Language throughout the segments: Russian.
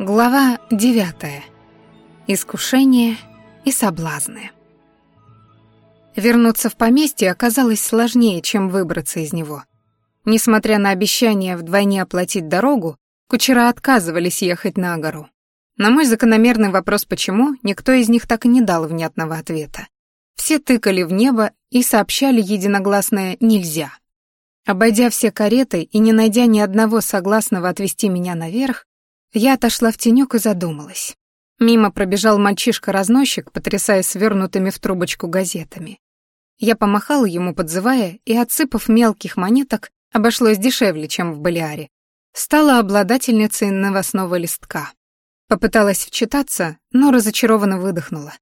Глава девятая. Искушение и соблазны. Вернуться в поместье оказалось сложнее, чем выбраться из него. Несмотря на обещание вдвойне оплатить дорогу, кучера отказывались ехать на гору. На мой закономерный вопрос «почему?» никто из них так и не дал внятного ответа. Все тыкали в небо и сообщали единогласное «нельзя». Обойдя все кареты и не найдя ни одного согласного отвезти меня наверх, я отошла в тенёк и задумалась. Мимо пробежал мальчишка-разносчик, потрясая свернутыми в трубочку газетами. Я помахала ему, подзывая, и, отсыпав мелких монеток, обошлось дешевле, чем в Балиаре. Стала обладательницей новостного листка. Попыталась вчитаться, но разочарованно выдохнула.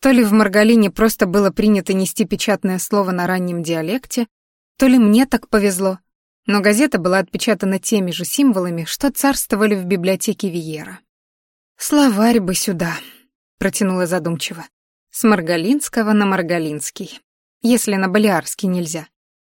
То ли в Маргалине просто было принято нести печатное слово на раннем диалекте, то ли мне так повезло, но газета была отпечатана теми же символами, что царствовали в библиотеке Виера. «Словарь бы сюда», — протянула задумчиво. «С Маргалинского на Маргалинский, если на Балиарский нельзя.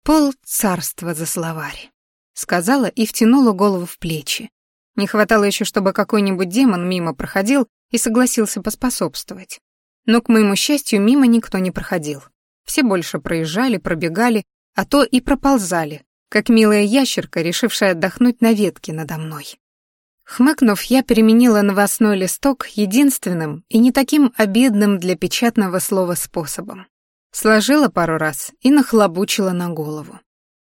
Пол царства за словарь», — сказала и втянула голову в плечи. Не хватало еще, чтобы какой-нибудь демон мимо проходил и согласился поспособствовать. Но, к моему счастью, мимо никто не проходил. Все больше проезжали, пробегали, а то и проползали, как милая ящерка, решившая отдохнуть на ветке надо мной. Хмыкнув, я переменила новостной листок единственным и не таким обидным для печатного слова способом. Сложила пару раз и нахлобучила на голову.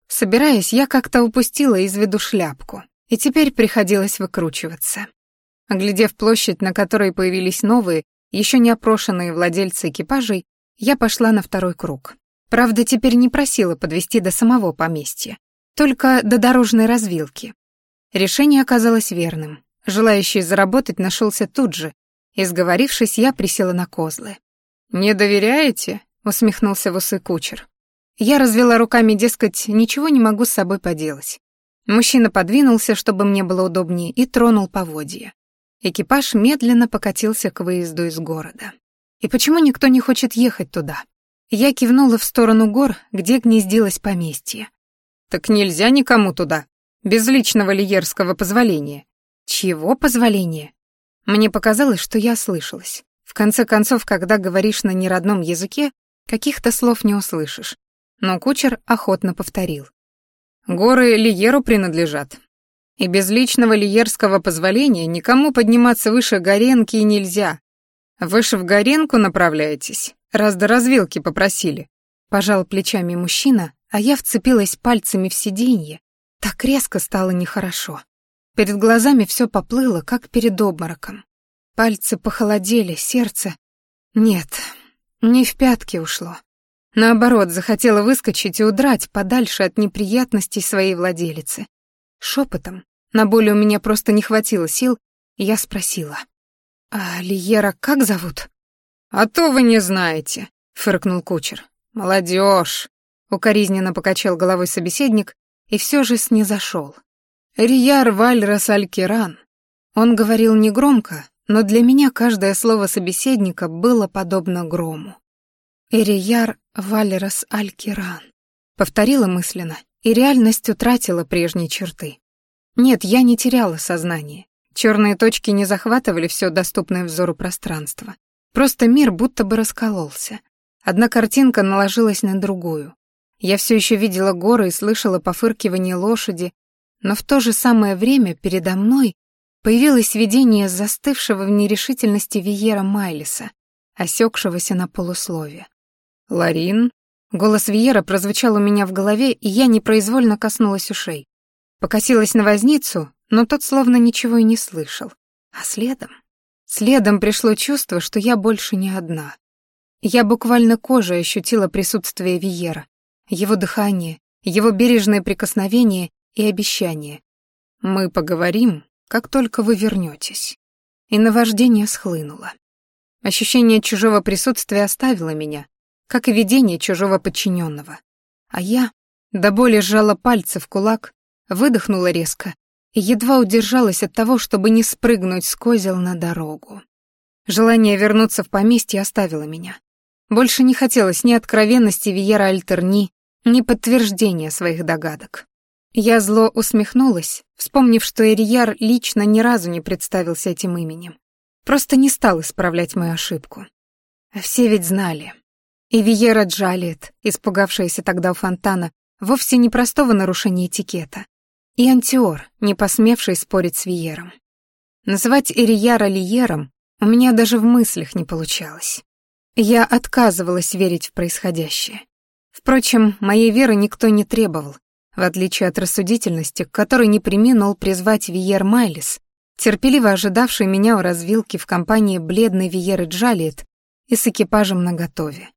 Собираясь, я как-то упустила из виду шляпку, и теперь приходилось выкручиваться. Оглядев площадь, на которой появились новые, еще не опрошенные владельцы экипажей, я пошла на второй круг. Правда, теперь не просила подвести до самого поместья только до дорожной развилки. Решение оказалось верным. Желающий заработать нашелся тут же, и, сговорившись, я присела на козлы. «Не доверяете?» — усмехнулся в усы кучер. Я развела руками, дескать, ничего не могу с собой поделать. Мужчина подвинулся, чтобы мне было удобнее, и тронул поводья. Экипаж медленно покатился к выезду из города. И почему никто не хочет ехать туда? Я кивнула в сторону гор, где гнездилось поместье. Так нельзя никому туда, без личного лиерского позволения. Чего позволения? Мне показалось, что я слышалась. В конце концов, когда говоришь на неродном языке, каких-то слов не услышишь. Но кучер охотно повторил. Горы Лиеру принадлежат. И без личного лиерского позволения никому подниматься выше Горенки нельзя. Выше в Горенку направляетесь, раз до развилки попросили. Пожал плечами мужчина, а я вцепилась пальцами в сиденье. Так резко стало нехорошо. Перед глазами все поплыло, как перед обмороком. Пальцы похолодели, сердце... Нет, не в пятки ушло. Наоборот, захотела выскочить и удрать подальше от неприятностей своей владелицы. Шепотом, на боли у меня просто не хватило сил, я спросила. «А Лиера как зовут?» «А то вы не знаете», — фыркнул кучер. «Молодежь. Укоризненно покачал головой собеседник и все же снизошел. Рияр Вальрас Алькиран. Он говорил негромко, но для меня каждое слово собеседника было подобно грому. «Ирияр Вальрас Алькиран», — повторила мысленно, и реальность утратила прежние черты. Нет, я не теряла сознание. Черные точки не захватывали все доступное взору пространство. Просто мир будто бы раскололся. Одна картинка наложилась на другую. Я все еще видела горы и слышала пофыркивание лошади, но в то же самое время передо мной появилось видение застывшего в нерешительности Виера Майлиса, осекшегося на полуслове. «Ларин?» Голос Виера прозвучал у меня в голове, и я непроизвольно коснулась ушей. Покосилась на возницу, но тот словно ничего и не слышал. А следом? Следом пришло чувство, что я больше не одна. Я буквально кожей ощутила присутствие Виера, его дыхание, его бережное прикосновение и обещание. «Мы поговорим, как только вы вернетесь». И наваждение схлынуло. Ощущение чужого присутствия оставило меня, как и видение чужого подчиненного. А я до боли сжала пальцы в кулак, выдохнула резко и едва удержалась от того, чтобы не спрыгнуть с козел на дорогу. Желание вернуться в поместье оставило меня. Больше не хотелось ни откровенности Виера Альтерни, ни подтверждения своих догадок. Я зло усмехнулась, вспомнив, что Эрияр лично ни разу не представился этим именем. Просто не стал исправлять мою ошибку. А все ведь знали. И Виера Джалиет, испугавшаяся тогда у фонтана, вовсе не простого нарушения этикета. И Антиор, не посмевший спорить с Виером. Называть Эрияра Лиером у меня даже в мыслях не получалось. Я отказывалась верить в происходящее. Впрочем, моей веры никто не требовал, в отличие от рассудительности, к которой не приминул призвать Виер Майлис, терпеливо ожидавший меня у развилки в компании бледной Виеры Джалиет и с экипажем наготове.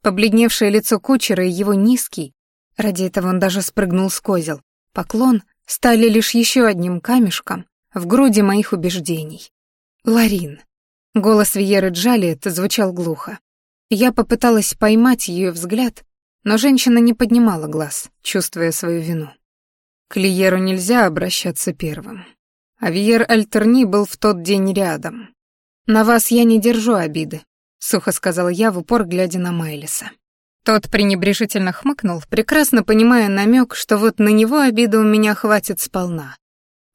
Побледневшее лицо кучера и его низкий, ради этого он даже спрыгнул с козел, поклон стали лишь еще одним камешком в груди моих убеждений. Ларин. Голос Виеры Джалиет звучал глухо. Я попыталась поймать ее взгляд, но женщина не поднимала глаз, чувствуя свою вину. К Лиеру нельзя обращаться первым. А Виер Альтерни был в тот день рядом. «На вас я не держу обиды», — сухо сказала я, в упор глядя на Майлиса. Тот пренебрежительно хмыкнул, прекрасно понимая намек, что вот на него обиды у меня хватит сполна.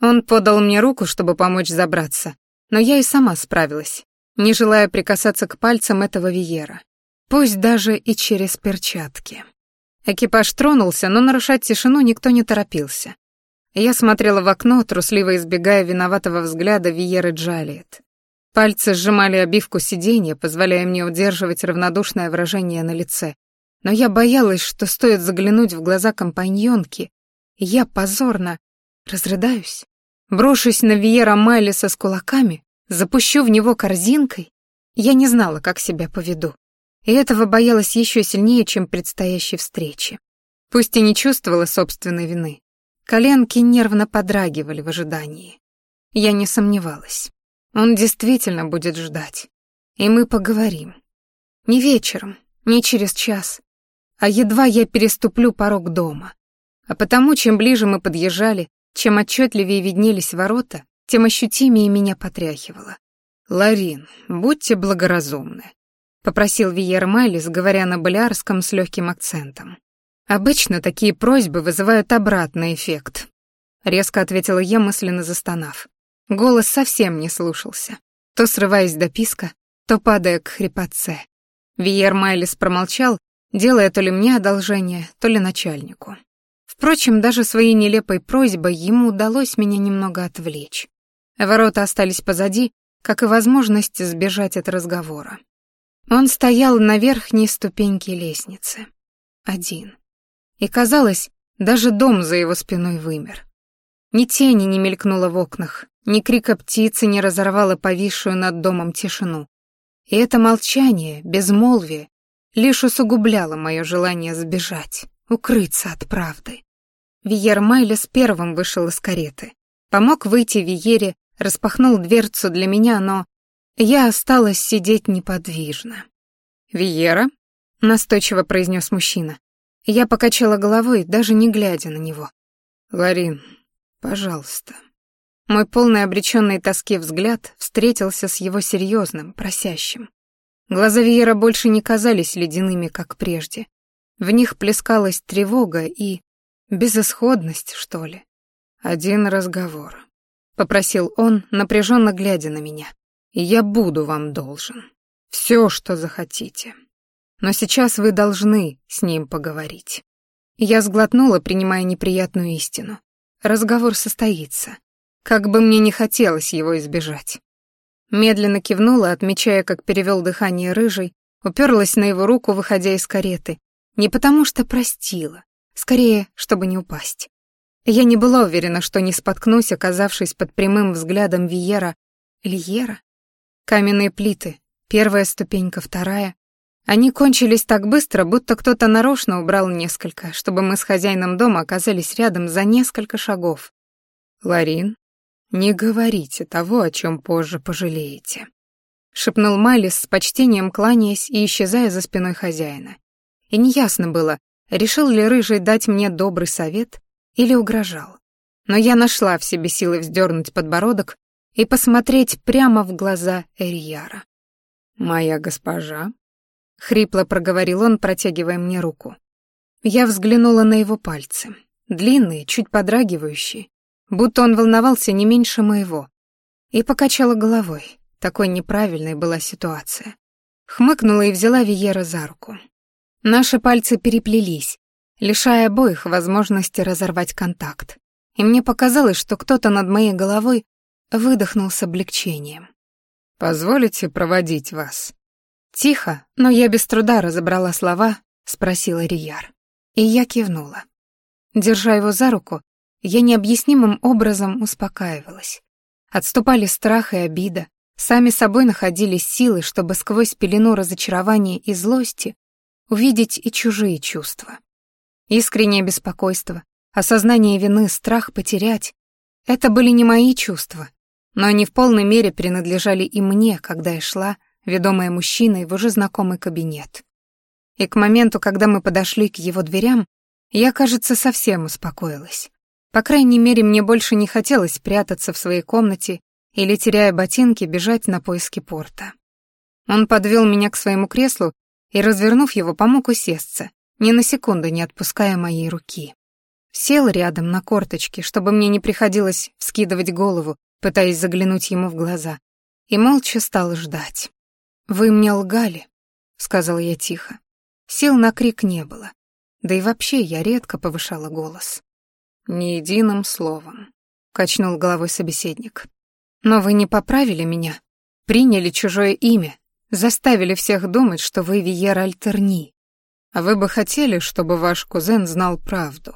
Он подал мне руку, чтобы помочь забраться, но я и сама справилась, не желая прикасаться к пальцам этого Виера. Пусть даже и через перчатки. Экипаж тронулся, но нарушать тишину никто не торопился. Я смотрела в окно, трусливо избегая виноватого взгляда Виеры Джалиет. Пальцы сжимали обивку сиденья, позволяя мне удерживать равнодушное выражение на лице. Но я боялась, что стоит заглянуть в глаза компаньонки, я позорно разрыдаюсь. Брошусь на Виера Майлиса с кулаками, запущу в него корзинкой. Я не знала, как себя поведу и этого боялась еще сильнее, чем предстоящей встречи. Пусть и не чувствовала собственной вины, коленки нервно подрагивали в ожидании. Я не сомневалась. Он действительно будет ждать, и мы поговорим. Не вечером, не через час, а едва я переступлю порог дома. А потому, чем ближе мы подъезжали, чем отчетливее виднелись ворота, тем ощутимее меня потряхивало. «Ларин, будьте благоразумны. — попросил Виер Майлис, говоря на болярском с легким акцентом. «Обычно такие просьбы вызывают обратный эффект», — резко ответила я, мысленно застонав. Голос совсем не слушался, то срываясь до писка, то падая к хрипотце. Виер Майлис промолчал, делая то ли мне одолжение, то ли начальнику. Впрочем, даже своей нелепой просьбой ему удалось меня немного отвлечь. Ворота остались позади, как и возможность сбежать от разговора. Он стоял на верхней ступеньке лестницы. Один. И казалось, даже дом за его спиной вымер. Ни тени не мелькнуло в окнах, ни крика птицы не разорвало повисшую над домом тишину. И это молчание, безмолвие, лишь усугубляло мое желание сбежать, укрыться от правды. Виер Майлес первым вышел из кареты. Помог выйти Виере, распахнул дверцу для меня, но я осталась сидеть неподвижно. «Виера?» — настойчиво произнес мужчина. Я покачала головой, даже не глядя на него. «Ларин, пожалуйста». Мой полный обреченной тоски взгляд встретился с его серьезным, просящим. Глаза Виера больше не казались ледяными, как прежде. В них плескалась тревога и безысходность, что ли. «Один разговор», — попросил он, напряженно глядя на меня я буду вам должен. Все, что захотите. Но сейчас вы должны с ним поговорить. Я сглотнула, принимая неприятную истину. Разговор состоится. Как бы мне не хотелось его избежать. Медленно кивнула, отмечая, как перевел дыхание рыжий, уперлась на его руку, выходя из кареты. Не потому что простила, скорее, чтобы не упасть. Я не была уверена, что не споткнусь, оказавшись под прямым взглядом Виера. Льера? Каменные плиты, первая ступенька, вторая. Они кончились так быстро, будто кто-то нарочно убрал несколько, чтобы мы с хозяином дома оказались рядом за несколько шагов. «Ларин, не говорите того, о чем позже пожалеете», — шепнул Майлис с почтением, кланяясь и исчезая за спиной хозяина. И неясно было, решил ли Рыжий дать мне добрый совет или угрожал. Но я нашла в себе силы вздернуть подбородок и посмотреть прямо в глаза Эрияра. «Моя госпожа», — хрипло проговорил он, протягивая мне руку. Я взглянула на его пальцы. длинные, чуть подрагивающие, будто он волновался не меньше моего. И покачала головой, такой неправильной была ситуация. Хмыкнула и взяла Виера за руку. Наши пальцы переплелись, лишая обоих возможности разорвать контакт. И мне показалось, что кто-то над моей головой выдохнул с облегчением. «Позволите проводить вас?» Тихо, но я без труда разобрала слова, спросила Рияр. И я кивнула. Держа его за руку, я необъяснимым образом успокаивалась. Отступали страх и обида, сами собой находились силы, чтобы сквозь пелену разочарования и злости увидеть и чужие чувства. Искреннее беспокойство, осознание вины, страх потерять — это были не мои чувства, но они в полной мере принадлежали и мне, когда я шла, ведомая мужчиной, в уже знакомый кабинет. И к моменту, когда мы подошли к его дверям, я, кажется, совсем успокоилась. По крайней мере, мне больше не хотелось прятаться в своей комнате или, теряя ботинки, бежать на поиски порта. Он подвел меня к своему креслу и, развернув его, помог усесться, ни на секунду не отпуская моей руки. Сел рядом на корточке, чтобы мне не приходилось вскидывать голову, пытаясь заглянуть ему в глаза, и молча стал ждать. «Вы мне лгали», — сказал я тихо. Сил на крик не было. Да и вообще я редко повышала голос. «Ни единым словом», — качнул головой собеседник. «Но вы не поправили меня, приняли чужое имя, заставили всех думать, что вы Виера Альтерни. А вы бы хотели, чтобы ваш кузен знал правду?»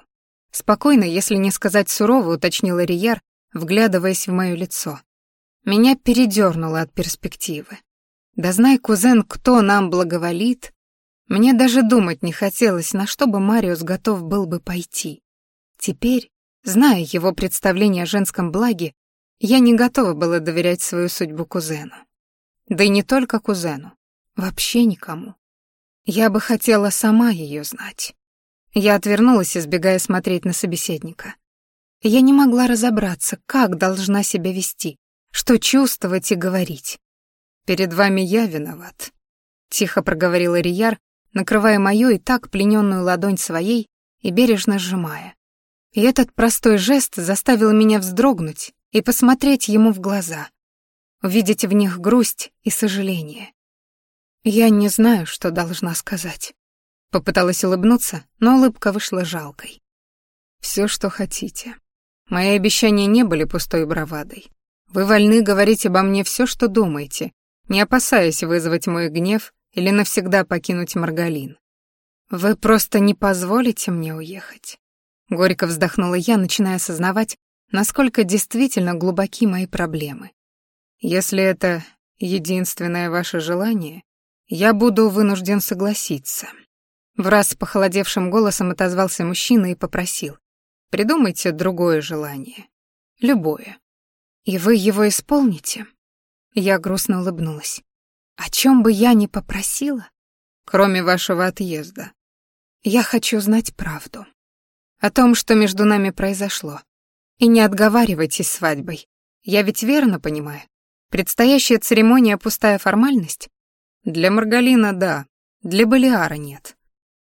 Спокойно, если не сказать сурово, уточнила Рияр, вглядываясь в моё лицо. Меня передёрнуло от перспективы. Да знай, кузен, кто нам благоволит, мне даже думать не хотелось, на что бы Мариус готов был бы пойти. Теперь, зная его представление о женском благе, я не готова была доверять свою судьбу кузену. Да и не только кузену, вообще никому. Я бы хотела сама ее знать. Я отвернулась, избегая смотреть на собеседника. Я не могла разобраться, как должна себя вести, что чувствовать и говорить. «Перед вами я виноват», — тихо проговорила Рияр, накрывая мою и так плененную ладонь своей и бережно сжимая. И этот простой жест заставил меня вздрогнуть и посмотреть ему в глаза, увидеть в них грусть и сожаление. Я не знаю, что должна сказать. Попыталась улыбнуться, но улыбка вышла жалкой. Все, что хотите. Мои обещания не были пустой бравадой. Вы вольны говорить обо мне все, что думаете, не опасаясь вызвать мой гнев или навсегда покинуть Маргалин. Вы просто не позволите мне уехать. Горько вздохнула я, начиная осознавать, насколько действительно глубоки мои проблемы. Если это единственное ваше желание, я буду вынужден согласиться. В раз похолодевшим голосом отозвался мужчина и попросил. Придумайте другое желание. Любое. И вы его исполните? Я грустно улыбнулась. О чем бы я ни попросила, кроме вашего отъезда, я хочу знать правду. О том, что между нами произошло. И не отговаривайтесь свадьбой. Я ведь верно понимаю. Предстоящая церемония — пустая формальность? Для Маргалина — да, для Балиара — нет.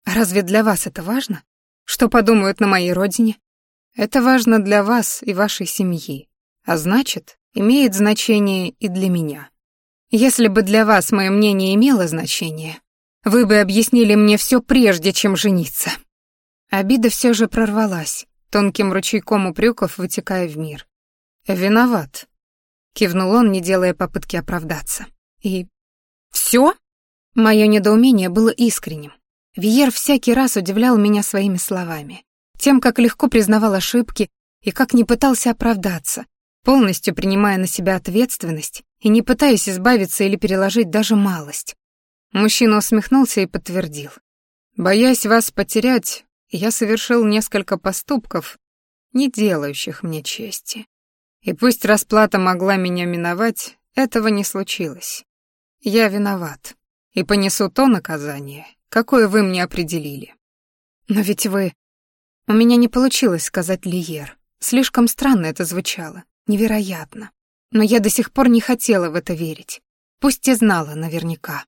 Разве для вас это важно? Что подумают на моей родине? Это важно для вас и вашей семьи, а значит, имеет значение и для меня. Если бы для вас мое мнение имело значение, вы бы объяснили мне все прежде, чем жениться. Обида все же прорвалась, тонким ручейком упреков вытекая в мир. «Виноват», — кивнул он, не делая попытки оправдаться. «И все?» Мое недоумение было искренним. Виер всякий раз удивлял меня своими словами, тем, как легко признавал ошибки и как не пытался оправдаться, полностью принимая на себя ответственность и не пытаясь избавиться или переложить даже малость. Мужчина усмехнулся и подтвердил. «Боясь вас потерять, я совершил несколько поступков, не делающих мне чести. И пусть расплата могла меня миновать, этого не случилось. Я виноват и понесу то наказание, какое вы мне определили». «Но ведь вы...» У меня не получилось сказать Лиер. Слишком странно это звучало, невероятно. Но я до сих пор не хотела в это верить. Пусть и знала наверняка.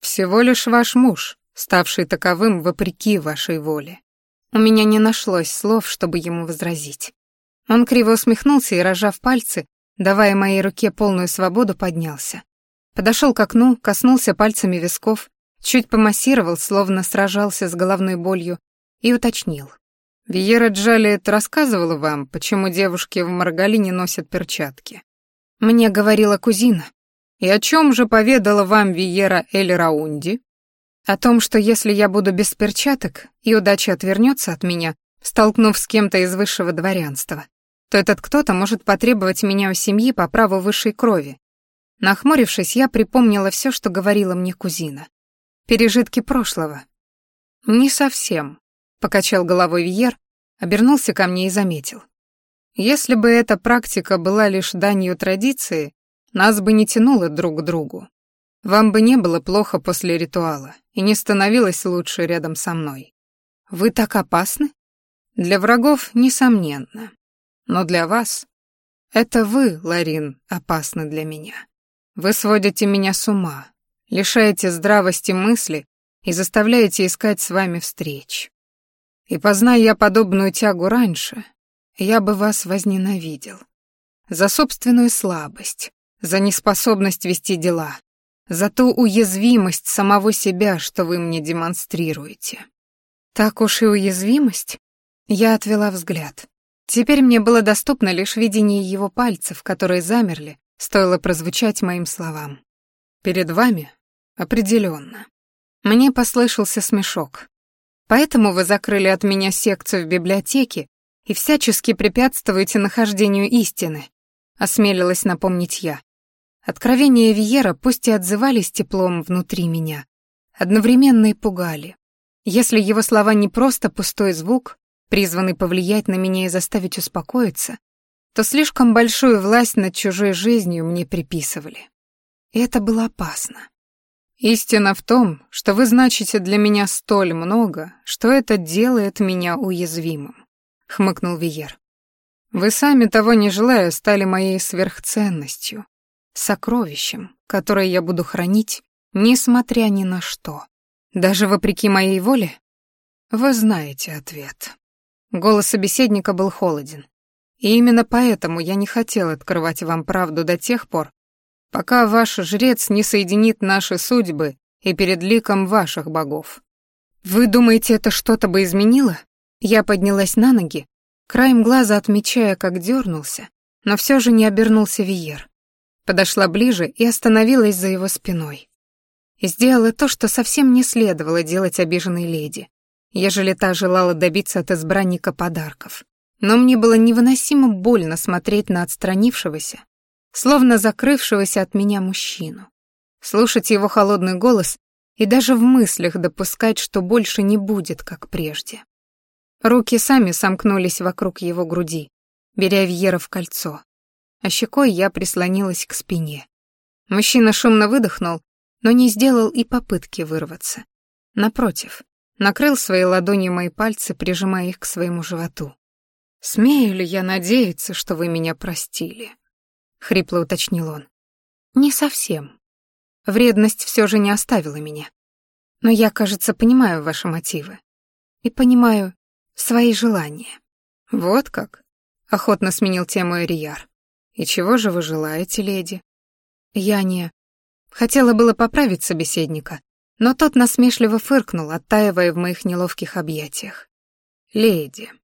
Всего лишь ваш муж, ставший таковым вопреки вашей воле. У меня не нашлось слов, чтобы ему возразить. Он криво усмехнулся и, рожав пальцы, давая моей руке полную свободу, поднялся. Подошел к окну, коснулся пальцами висков, чуть помассировал, словно сражался с головной болью, и уточнил. «Виера Джалиет рассказывала вам, почему девушки в Маргалине носят перчатки?» «Мне говорила кузина». «И о чем же поведала вам Виера Эль Раунди?» «О том, что если я буду без перчаток, и удача отвернется от меня, столкнув с кем-то из высшего дворянства, то этот кто-то может потребовать меня у семьи по праву высшей крови. Нахмурившись, я припомнила все, что говорила мне кузина. Пережитки прошлого. Не совсем, покачал головой Вьер, обернулся ко мне и заметил. Если бы эта практика была лишь данью традиции, нас бы не тянуло друг к другу. Вам бы не было плохо после ритуала и не становилось лучше рядом со мной. Вы так опасны? Для врагов, несомненно. Но для вас... Это вы, Ларин, опасны для меня. Вы сводите меня с ума, лишаете здравости мысли и заставляете искать с вами встреч. И позная я подобную тягу раньше, я бы вас возненавидел. За собственную слабость, за неспособность вести дела, за ту уязвимость самого себя, что вы мне демонстрируете. Так уж и уязвимость? Я отвела взгляд. Теперь мне было доступно лишь видение его пальцев, которые замерли, стоило прозвучать моим словам. «Перед вами? Определенно». Мне послышался смешок. «Поэтому вы закрыли от меня секцию в библиотеке и всячески препятствуете нахождению истины», — осмелилась напомнить я. Откровения Виера пусть и отзывались теплом внутри меня, одновременно и пугали. Если его слова не просто пустой звук, призванный повлиять на меня и заставить успокоиться, то слишком большую власть над чужой жизнью мне приписывали. И это было опасно. Истина в том, что вы значите для меня столь много, что это делает меня уязвимым, хмыкнул Виер. Вы сами того не желая стали моей сверхценностью, сокровищем, которое я буду хранить, несмотря ни на что. Даже вопреки моей воле? Вы знаете ответ. Голос собеседника был холоден. И именно поэтому я не хотел открывать вам правду до тех пор, пока ваш жрец не соединит наши судьбы и перед ликом ваших богов. Вы думаете, это что-то бы изменило? Я поднялась на ноги, краем глаза отмечая, как дернулся, но все же не обернулся Виер. Подошла ближе и остановилась за его спиной. И сделала то, что совсем не следовало делать обиженной леди ежели та желала добиться от избранника подарков. Но мне было невыносимо больно смотреть на отстранившегося, словно закрывшегося от меня мужчину. Слушать его холодный голос и даже в мыслях допускать, что больше не будет, как прежде. Руки сами сомкнулись вокруг его груди, беря Вьера в кольцо, а щекой я прислонилась к спине. Мужчина шумно выдохнул, но не сделал и попытки вырваться. Напротив, накрыл своей ладонью мои пальцы, прижимая их к своему животу. «Смею ли я надеяться, что вы меня простили?» — хрипло уточнил он. «Не совсем. Вредность все же не оставила меня. Но я, кажется, понимаю ваши мотивы. И понимаю свои желания». «Вот как?» — охотно сменил тему Эрияр. «И чего же вы желаете, леди?» «Я не...» Хотела было поправить собеседника, но тот насмешливо фыркнул, оттаивая в моих неловких объятиях. «Леди», —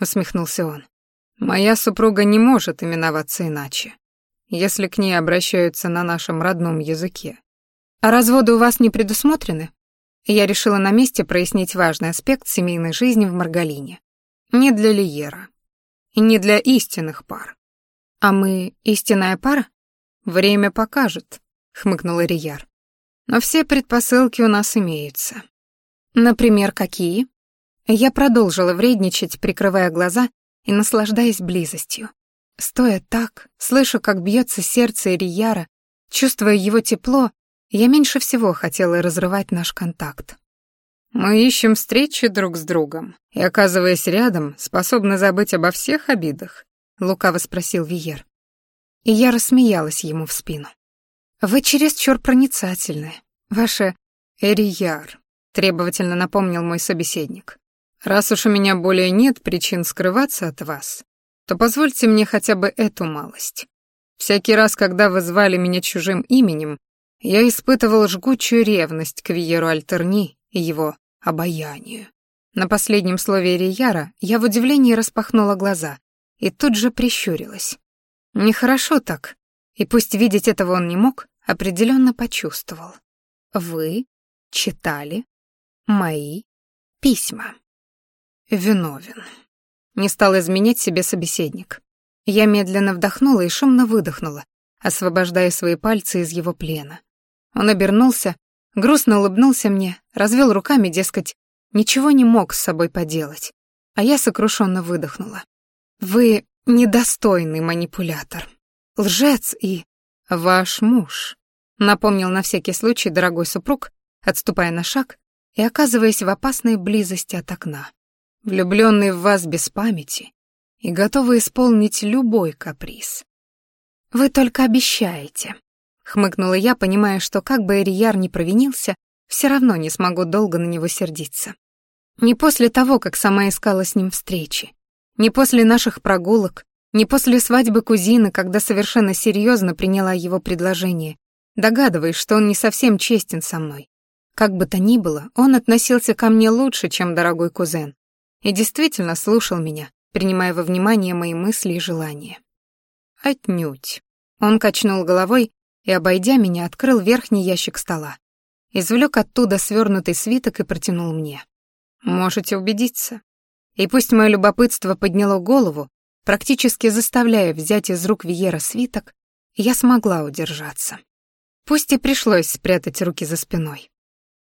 усмехнулся он, — «моя супруга не может именоваться иначе, если к ней обращаются на нашем родном языке. А разводы у вас не предусмотрены?» Я решила на месте прояснить важный аспект семейной жизни в Маргалине. Не для Лиера. И не для истинных пар. «А мы истинная пара?» «Время покажет», — хмыкнул Рияр. Но все предпосылки у нас имеются. Например, какие? Я продолжила вредничать, прикрывая глаза и наслаждаясь близостью. Стоя так, слыша, как бьется сердце Ирияра, чувствуя его тепло, я меньше всего хотела разрывать наш контакт. Мы ищем встречи друг с другом, и, оказываясь рядом, способны забыть обо всех обидах, — лукаво спросил Виер. И я рассмеялась ему в спину. «Вы чересчур проницательны. Ваше Эрияр», — требовательно напомнил мой собеседник. Раз уж у меня более нет причин скрываться от вас, то позвольте мне хотя бы эту малость. Всякий раз, когда вы звали меня чужим именем, я испытывал жгучую ревность к Виеру Альтерни и его обаянию. На последнем слове Рияра я в удивлении распахнула глаза и тут же прищурилась. Нехорошо так, и пусть видеть этого он не мог, определенно почувствовал. Вы читали мои письма. Виновен. Не стал изменять себе собеседник. Я медленно вдохнула и шумно выдохнула, освобождая свои пальцы из его плена. Он обернулся, грустно улыбнулся мне, развел руками, дескать, ничего не мог с собой поделать. А я сокрушенно выдохнула. «Вы недостойный манипулятор, лжец и ваш муж», напомнил на всякий случай дорогой супруг, отступая на шаг и оказываясь в опасной близости от окна. Влюбленный в вас без памяти и готовый исполнить любой каприз. «Вы только обещаете», Хмыкнула я, понимая, что как бы Эрияр не провинился, все равно не смогу долго на него сердиться. Не после того, как сама искала с ним встречи. Не после наших прогулок, не после свадьбы кузины, когда совершенно серьезно приняла его предложение, догадываясь, что он не совсем честен со мной. Как бы то ни было, он относился ко мне лучше, чем дорогой кузен, и действительно слушал меня, принимая во внимание мои мысли и желания. Отнюдь. Он качнул головой, и, обойдя меня, открыл верхний ящик стола. Извлек оттуда свернутый свиток и протянул мне. «Можете убедиться». И пусть мое любопытство подняло голову, практически заставляя взять из рук Виера свиток, я смогла удержаться. Пусть и пришлось спрятать руки за спиной.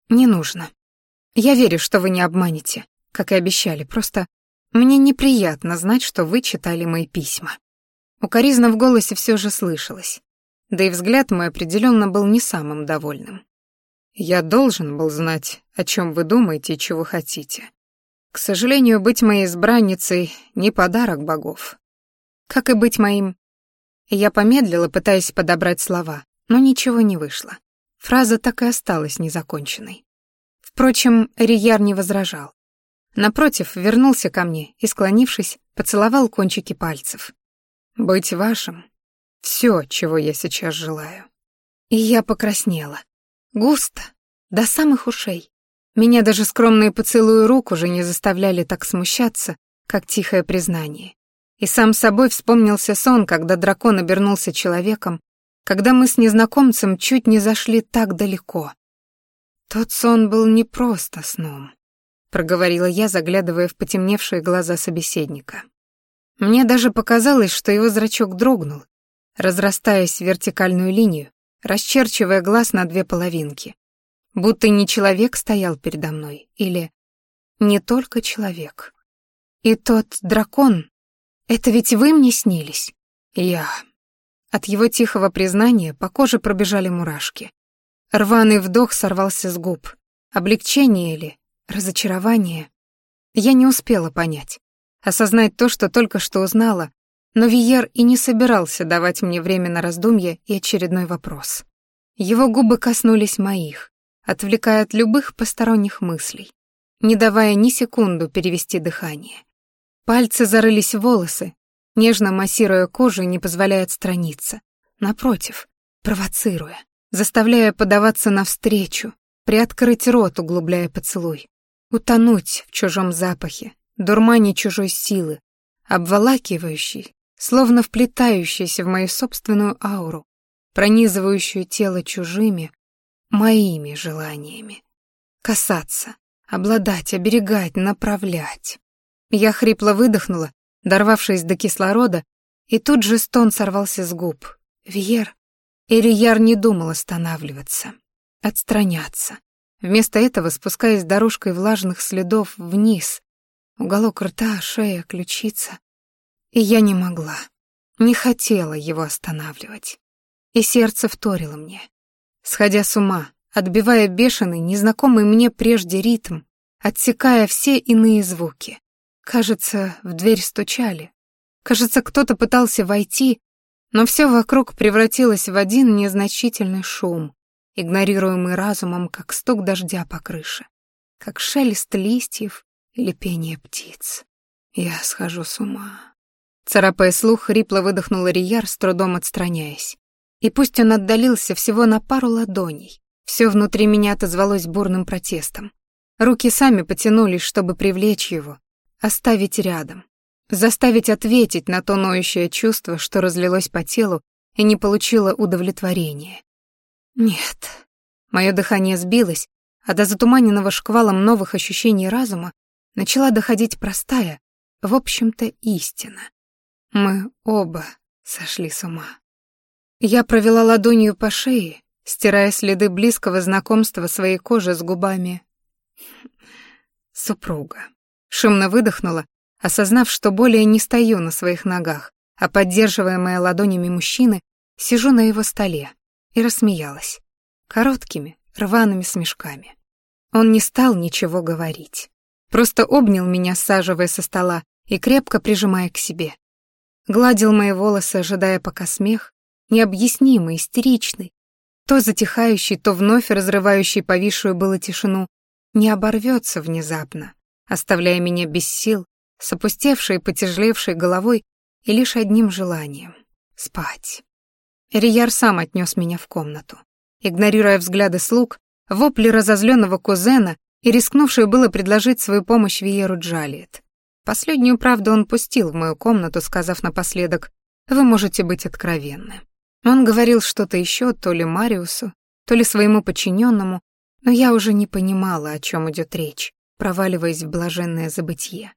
«Не нужно. Я верю, что вы не обманете, как и обещали, просто мне неприятно знать, что вы читали мои письма». Укоризна в голосе все же слышалась, да и взгляд мой определенно был не самым довольным. Я должен был знать, о чем вы думаете и чего хотите. К сожалению, быть моей избранницей — не подарок богов. Как и быть моим... Я помедлила, пытаясь подобрать слова, но ничего не вышло. Фраза так и осталась незаконченной. Впрочем, Рияр не возражал. Напротив, вернулся ко мне и, склонившись, поцеловал кончики пальцев. «Быть вашим все, чего я сейчас желаю. И я покраснела. Густо, до самых ушей. Меня даже скромные поцелуи рук уже не заставляли так смущаться, как тихое признание. И сам собой вспомнился сон, когда дракон обернулся человеком, когда мы с незнакомцем чуть не зашли так далеко. Тот сон был не просто сном, проговорила я, заглядывая в потемневшие глаза собеседника. Мне даже показалось, что его зрачок дрогнул, разрастаясь в вертикальную линию, расчерчивая глаз на две половинки. Будто не человек стоял передо мной, или не только человек. И тот дракон, это ведь вы мне снились? Я. От его тихого признания по коже пробежали мурашки. Рваный вдох сорвался с губ. Облегчение или разочарование? Я не успела понять. Осознать то, что только что узнала, но Виер и не собирался давать мне время на раздумье и очередной вопрос. Его губы коснулись моих, отвлекая от любых посторонних мыслей, не давая ни секунду перевести дыхание. Пальцы зарылись в волосы, нежно массируя кожу не позволяя отстраниться. Напротив, провоцируя, заставляя подаваться навстречу, приоткрыть рот, углубляя поцелуй, утонуть в чужом запахе, дурмане чужой силы, обволакивающий, словно вплетающаяся в мою собственную ауру, пронизывающую тело чужими, моими желаниями. Касаться, обладать, оберегать, направлять. Я хрипло выдохнула, дорвавшись до кислорода, и тут же стон сорвался с губ. Вьер. Ирияр не думал останавливаться, отстраняться. Вместо этого, спускаясь дорожкой влажных следов вниз, уголок рта, шея, ключица, и я не могла, не хотела его останавливать. И сердце вторило мне. Сходя с ума, отбивая бешеный, незнакомый мне прежде ритм, отсекая все иные звуки. Кажется, в дверь стучали. Кажется, кто-то пытался войти, но все вокруг превратилось в один незначительный шум, игнорируемый разумом, как стук дождя по крыше, как шелест листьев или пение птиц. Я схожу с ума. Царапая слух, хрипло выдохнул Рияр, с трудом отстраняясь. И пусть он отдалился всего на пару ладоней, все внутри меня отозвалось бурным протестом. Руки сами потянулись, чтобы привлечь его, оставить рядом, заставить ответить на то ноющее чувство, что разлилось по телу и не получило удовлетворения. Нет. Мое дыхание сбилось, а до затуманенного шквалом новых ощущений разума начала доходить простая, в общем-то, истина. Мы оба сошли с ума. Я провела ладонью по шее, стирая следы близкого знакомства своей кожи с губами супруга. Шумно выдохнула, осознав, что более не стою на своих ногах, а поддерживаемая ладонями мужчины, сижу на его столе, и рассмеялась. Короткими, рваными смешками. Он не стал ничего говорить. Просто обнял меня, саживая со стола и крепко прижимая к себе. Гладил мои волосы, ожидая, пока смех, необъяснимый, истеричный, то затихающий, то вновь разрывающий повисшую было тишину, не оборвется внезапно, оставляя меня без сил, с опустевшей и потяжелевшей головой и лишь одним желанием — спать. Рияр сам отнес меня в комнату. Игнорируя взгляды слуг, вопли разозленного кузена и рискнувший было предложить свою помощь Виеру Джалиет. Последнюю правду он пустил в мою комнату, сказав напоследок «Вы можете быть откровенны». Он говорил что-то еще то ли Мариусу, то ли своему подчиненному, но я уже не понимала, о чем идет речь, проваливаясь в блаженное забытье.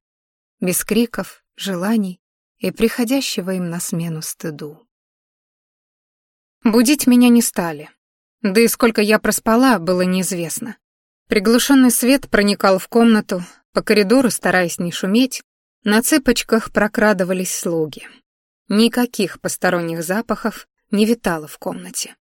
Без криков, желаний и приходящего им на смену стыду. Будить меня не стали. Да и сколько я проспала, было неизвестно. Приглушенный свет проникал в комнату, по коридору, стараясь не шуметь, на цыпочках прокрадывались слуги. Никаких посторонних запахов, не витало в комнате.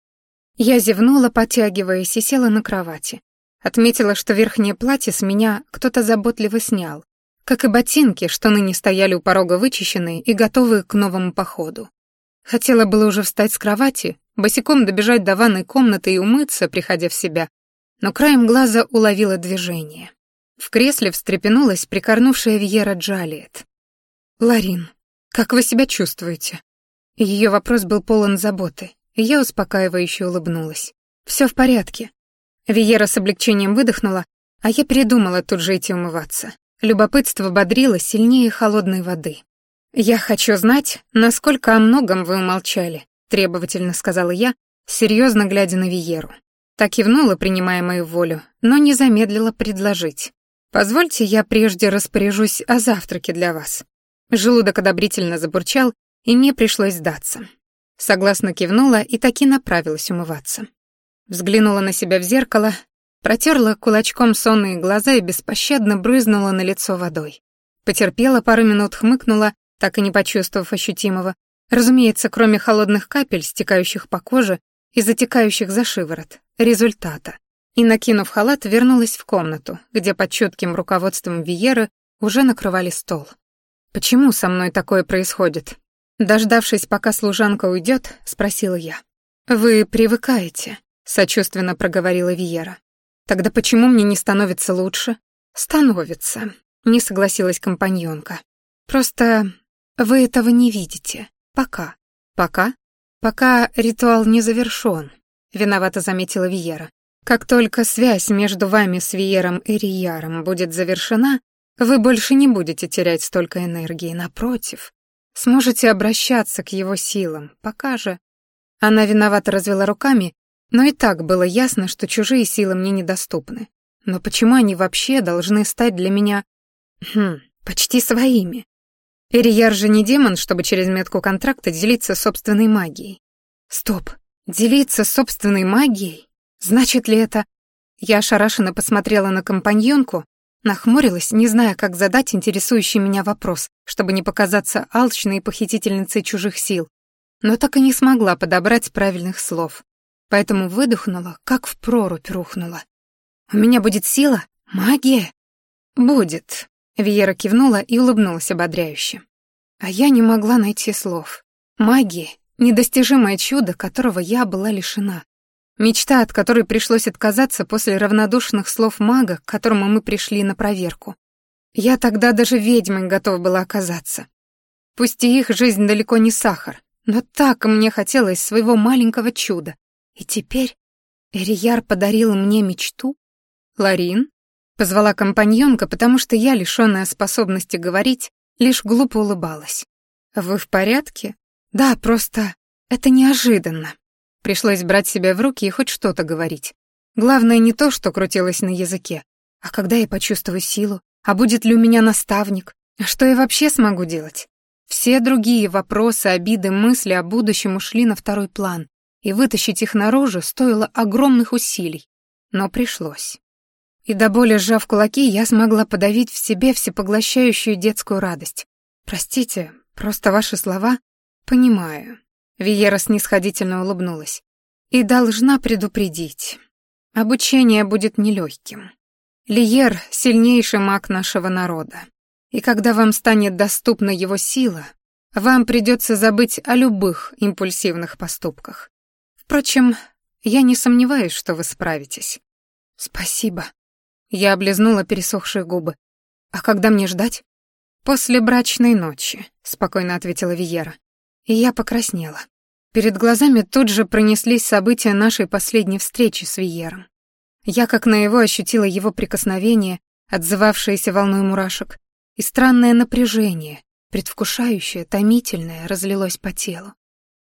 Я зевнула, потягиваясь, и села на кровати. Отметила, что верхнее платье с меня кто-то заботливо снял, как и ботинки, что ныне стояли у порога вычищенные и готовые к новому походу. Хотела было уже встать с кровати, босиком добежать до ванной комнаты и умыться, приходя в себя, но краем глаза уловила движение. В кресле встрепенулась прикорнувшая Вьера Джалиет. «Ларин, как вы себя чувствуете?» Ее вопрос был полон заботы, и я успокаивающе улыбнулась. Все в порядке. Виера с облегчением выдохнула, а я передумала тут же идти умываться. Любопытство бодрило сильнее холодной воды. «Я хочу знать, насколько о многом вы умолчали», — требовательно сказала я, серьезно глядя на Виеру. Так кивнула, принимая мою волю, но не замедлила предложить. «Позвольте, я прежде распоряжусь о завтраке для вас». Желудок одобрительно забурчал, и мне пришлось сдаться. Согласно кивнула и таки направилась умываться. Взглянула на себя в зеркало, протерла кулачком сонные глаза и беспощадно брызнула на лицо водой. Потерпела пару минут, хмыкнула, так и не почувствовав ощутимого, разумеется, кроме холодных капель, стекающих по коже и затекающих за шиворот, результата. И, накинув халат, вернулась в комнату, где под чутким руководством Виеры уже накрывали стол. Почему со мной такое происходит? Дождавшись, пока служанка уйдет, спросила я. «Вы привыкаете», — сочувственно проговорила Виера. «Тогда почему мне не становится лучше?» «Становится», — не согласилась компаньонка. «Просто вы этого не видите. Пока». «Пока?» «Пока ритуал не завершён», — виновато заметила Виера. «Как только связь между вами с Виером и Рияром будет завершена, вы больше не будете терять столько энергии. Напротив, Сможете обращаться к его силам, пока же...» Она виновато развела руками, но и так было ясно, что чужие силы мне недоступны. Но почему они вообще должны стать для меня... Хм, почти своими? Эрияр же не демон, чтобы через метку контракта делиться собственной магией. Стоп, делиться собственной магией? Значит ли это... Я ошарашенно посмотрела на компаньонку, Нахмурилась, не зная, как задать интересующий меня вопрос, чтобы не показаться алчной похитительницей чужих сил, но так и не смогла подобрать правильных слов. Поэтому выдохнула, как в прорубь рухнула. «У меня будет сила? Магия?» «Будет», — Виера кивнула и улыбнулась ободряюще. А я не могла найти слов. Магия — недостижимое чудо, которого я была лишена. Мечта, от которой пришлось отказаться после равнодушных слов мага, к которому мы пришли на проверку. Я тогда даже ведьмой готов была оказаться. Пусть и их жизнь далеко не сахар, но так мне хотелось своего маленького чуда. И теперь Эрияр подарил мне мечту? Ларин? Позвала компаньонка, потому что я, лишённая способности говорить, лишь глупо улыбалась. «Вы в порядке?» «Да, просто это неожиданно». Пришлось брать себя в руки и хоть что-то говорить. Главное не то, что крутилось на языке, а когда я почувствую силу, а будет ли у меня наставник, а что я вообще смогу делать? Все другие вопросы, обиды, мысли о будущем ушли на второй план, и вытащить их наружу стоило огромных усилий, но пришлось. И до боли сжав кулаки, я смогла подавить в себе всепоглощающую детскую радость. «Простите, просто ваши слова...» «Понимаю». Виера снисходительно улыбнулась. «И должна предупредить. Обучение будет нелегким. Лиер — сильнейший маг нашего народа. И когда вам станет доступна его сила, вам придется забыть о любых импульсивных поступках. Впрочем, я не сомневаюсь, что вы справитесь. Спасибо. Я облизнула пересохшие губы. А когда мне ждать? После брачной ночи, спокойно ответила Виера. И я покраснела. Перед глазами тут же пронеслись события нашей последней встречи с Виером. Я как на его ощутила его прикосновение, отзывавшееся волной мурашек, и странное напряжение, предвкушающее, томительное, разлилось по телу.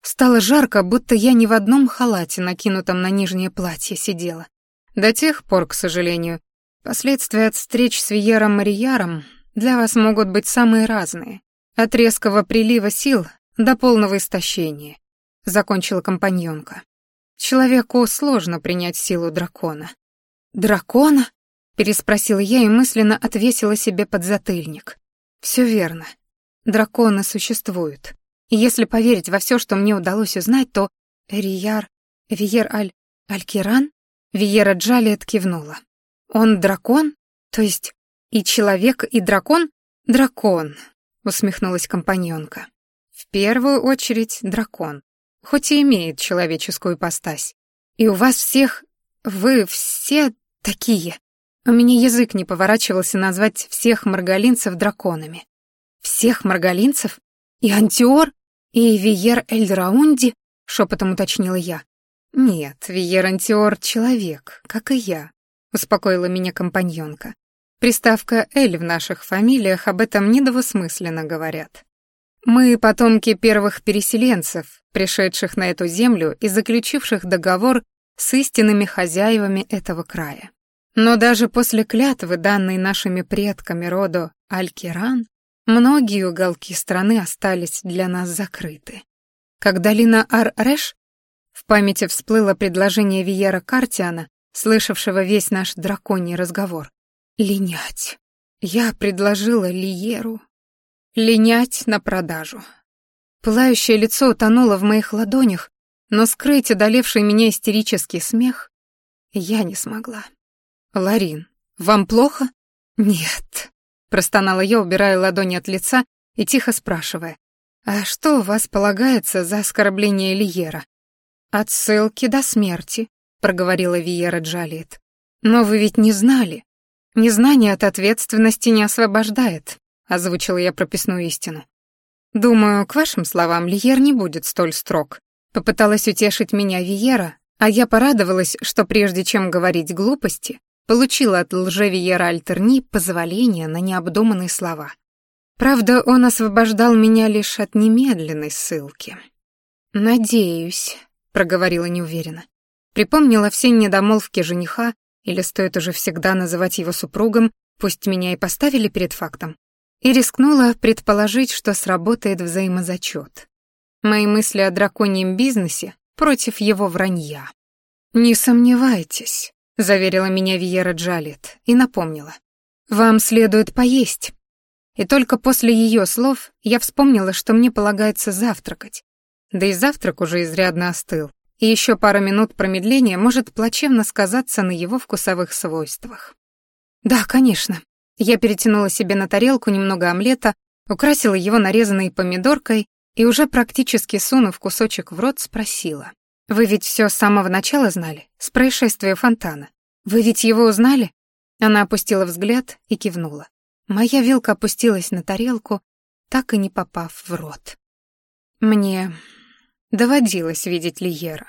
Стало жарко, будто я не в одном халате, накинутом на нижнее платье, сидела. До тех пор, к сожалению, последствия от встреч с Виером Марияром для вас могут быть самые разные. От резкого прилива сил до полного истощения закончила компаньонка. Человеку сложно принять силу дракона. Дракона? переспросила я и мысленно отвесила себе подзатыльник. Все верно. Драконы существуют. И если поверить во все, что мне удалось узнать, то Рияр, Виер Аль Алькиран, Виера Джалиет кивнула. Он дракон? То есть и человек, и дракон? Дракон, усмехнулась компаньонка. В первую очередь дракон хоть и имеет человеческую ипостась. И у вас всех... Вы все такие. У меня язык не поворачивался назвать всех маргалинцев драконами. Всех маргалинцев? И Антиор? И Виер Эльдраунди? Шепотом уточнила я. Нет, Виер Антиор — человек, как и я, успокоила меня компаньонка. Приставка «эль» в наших фамилиях об этом недвусмысленно говорят. Мы потомки первых переселенцев, пришедших на эту землю и заключивших договор с истинными хозяевами этого края. Но даже после клятвы, данной нашими предками роду Алькиран, многие уголки страны остались для нас закрыты. Когда Лина Ар-Реш в памяти всплыло предложение Виера Картиана, слышавшего весь наш драконий разговор. «Линять». Я предложила Лиеру линять на продажу. Пылающее лицо утонуло в моих ладонях, но скрыть одолевший меня истерический смех я не смогла. «Ларин, вам плохо?» «Нет», — простонала я, убирая ладони от лица и тихо спрашивая. «А что у вас полагается за оскорбление Лиера?» «От ссылки до смерти», — проговорила Виера Джалиет. «Но вы ведь не знали. Незнание от ответственности не освобождает, озвучила я прописную истину. Думаю, к вашим словам Лиер не будет столь строг. Попыталась утешить меня Виера, а я порадовалась, что прежде чем говорить глупости, получила от лжевиера Альтерни позволение на необдуманные слова. Правда, он освобождал меня лишь от немедленной ссылки. «Надеюсь», — проговорила неуверенно. Припомнила все недомолвки жениха, или стоит уже всегда называть его супругом, пусть меня и поставили перед фактом и рискнула предположить, что сработает взаимозачет. Мои мысли о драконьем бизнесе против его вранья. «Не сомневайтесь», — заверила меня Виера Джалет и напомнила. «Вам следует поесть». И только после ее слов я вспомнила, что мне полагается завтракать. Да и завтрак уже изрядно остыл, и еще пара минут промедления может плачевно сказаться на его вкусовых свойствах. «Да, конечно», я перетянула себе на тарелку немного омлета, украсила его нарезанной помидоркой и уже практически сунув кусочек в рот, спросила. «Вы ведь все с самого начала знали? С происшествия фонтана? Вы ведь его узнали?» Она опустила взгляд и кивнула. Моя вилка опустилась на тарелку, так и не попав в рот. Мне доводилось видеть Лиера,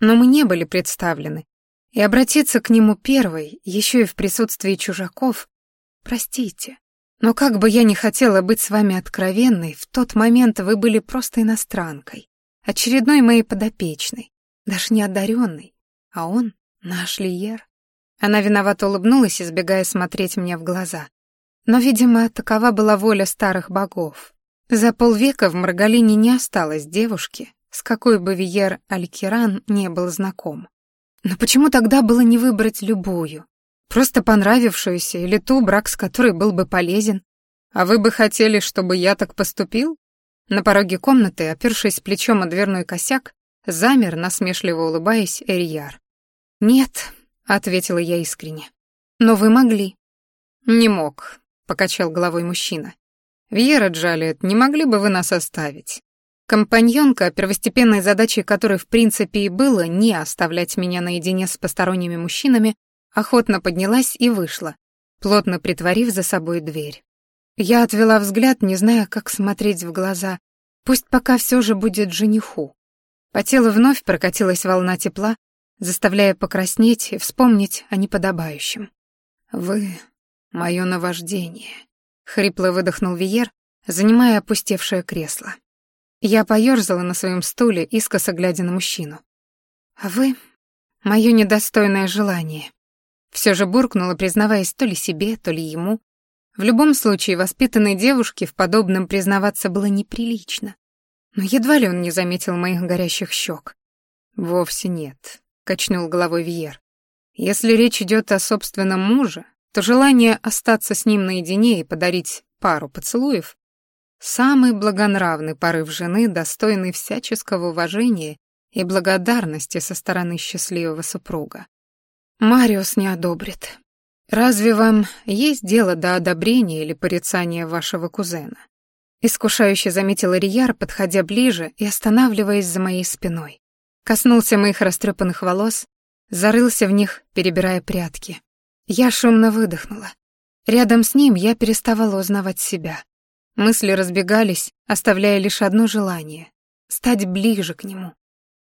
но мы не были представлены, и обратиться к нему первой, еще и в присутствии чужаков, простите, но как бы я ни хотела быть с вами откровенной, в тот момент вы были просто иностранкой, очередной моей подопечной, даже не одаренной, а он наш Лиер. Она виновато улыбнулась, избегая смотреть мне в глаза. Но, видимо, такова была воля старых богов. За полвека в Маргалине не осталось девушки, с какой бы Виер Алькиран не был знаком. Но почему тогда было не выбрать любую? Просто понравившуюся или ту, брак с которой был бы полезен? А вы бы хотели, чтобы я так поступил? На пороге комнаты, опершись плечом о дверной косяк, замер, насмешливо улыбаясь, Эрияр. «Нет», — ответила я искренне. «Но вы могли». «Не мог», — покачал головой мужчина. «Вьера Джалиет, не могли бы вы нас оставить?» Компаньонка, первостепенной задачей которой в принципе и было не оставлять меня наедине с посторонними мужчинами, охотно поднялась и вышла, плотно притворив за собой дверь. Я отвела взгляд, не зная, как смотреть в глаза. Пусть пока все же будет жениху. По телу вновь прокатилась волна тепла, заставляя покраснеть и вспомнить о неподобающем. «Вы — мое наваждение», — хрипло выдохнул Виер, занимая опустевшее кресло. Я поёрзала на своем стуле, искоса глядя на мужчину. «А вы — мое недостойное желание». Все же буркнула, признаваясь то ли себе, то ли ему. В любом случае, воспитанной девушке в подобном признаваться было неприлично. Но едва ли он не заметил моих горящих щек. «Вовсе нет», — качнул головой Вьер. «Если речь идет о собственном муже, то желание остаться с ним наедине и подарить пару поцелуев — самый благонравный порыв жены, достойный всяческого уважения и благодарности со стороны счастливого супруга. Мариус не одобрит. Разве вам есть дело до одобрения или порицания вашего кузена? Искушающе заметил Рияр, подходя ближе и останавливаясь за моей спиной. Коснулся моих растрепанных волос, зарылся в них, перебирая прятки. Я шумно выдохнула. Рядом с ним я переставала узнавать себя. Мысли разбегались, оставляя лишь одно желание — стать ближе к нему.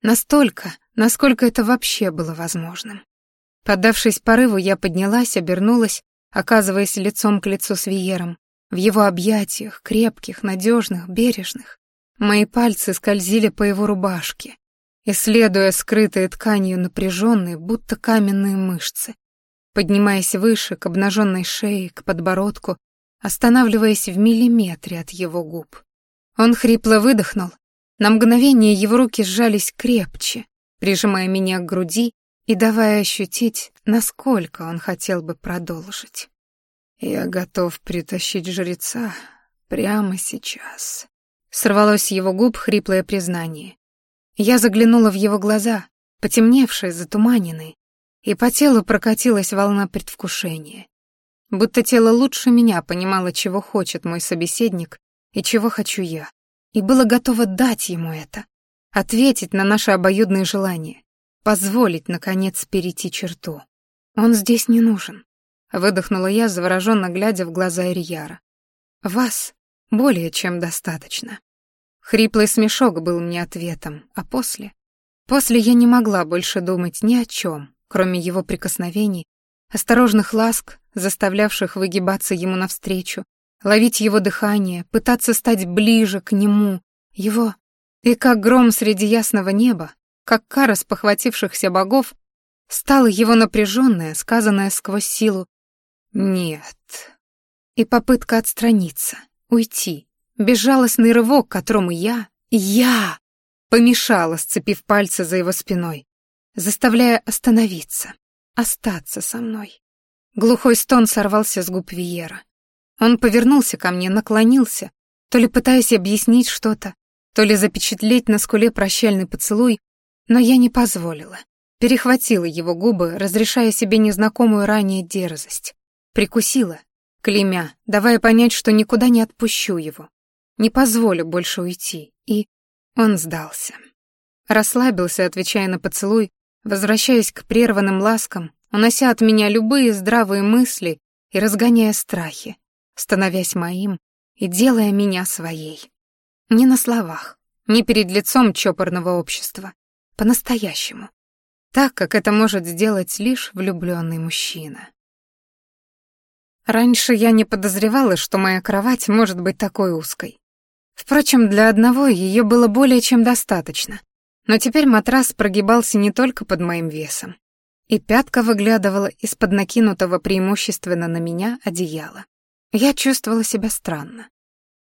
Настолько, насколько это вообще было возможным. Поддавшись порыву, я поднялась, обернулась, оказываясь лицом к лицу с Виером, в его объятиях, крепких, надежных, бережных. Мои пальцы скользили по его рубашке, исследуя скрытые тканью напряженные, будто каменные мышцы, поднимаясь выше, к обнаженной шее, к подбородку, останавливаясь в миллиметре от его губ. Он хрипло выдохнул, на мгновение его руки сжались крепче, прижимая меня к груди и давая ощутить, насколько он хотел бы продолжить. «Я готов притащить жреца прямо сейчас», — сорвалось с его губ хриплое признание. Я заглянула в его глаза, потемневшие, затуманенные, и по телу прокатилась волна предвкушения. Будто тело лучше меня понимало, чего хочет мой собеседник и чего хочу я, и было готово дать ему это, ответить на наши обоюдные желания, позволить, наконец, перейти черту. Он здесь не нужен. Выдохнула я, завороженно глядя в глаза Ирьяра. Вас более чем достаточно. Хриплый смешок был мне ответом, а после... После я не могла больше думать ни о чем, кроме его прикосновений, осторожных ласк, заставлявших выгибаться ему навстречу, ловить его дыхание, пытаться стать ближе к нему, его... И как гром среди ясного неба, как кара спохватившихся богов, стало его напряженное, сказанное сквозь силу «нет». И попытка отстраниться, уйти, безжалостный рывок, которому я, я, помешала, сцепив пальцы за его спиной, заставляя остановиться, остаться со мной. Глухой стон сорвался с губ Виера. Он повернулся ко мне, наклонился, то ли пытаясь объяснить что-то, то ли запечатлеть на скуле прощальный поцелуй, но я не позволила. Перехватила его губы, разрешая себе незнакомую ранее дерзость. Прикусила, клеймя, давая понять, что никуда не отпущу его. Не позволю больше уйти. И он сдался. Расслабился, отвечая на поцелуй, возвращаясь к прерванным ласкам, унося от меня любые здравые мысли и разгоняя страхи. становясь моим и делая меня своей. Не на словах, не перед лицом чопорного общества, по-настоящему. Так, как это может сделать лишь влюбленный мужчина. Раньше я не подозревала, что моя кровать может быть такой узкой. Впрочем, для одного ее было более чем достаточно. Но теперь матрас прогибался не только под моим весом. И пятка выглядывала из-под накинутого преимущественно на меня одеяла. Я чувствовала себя странно.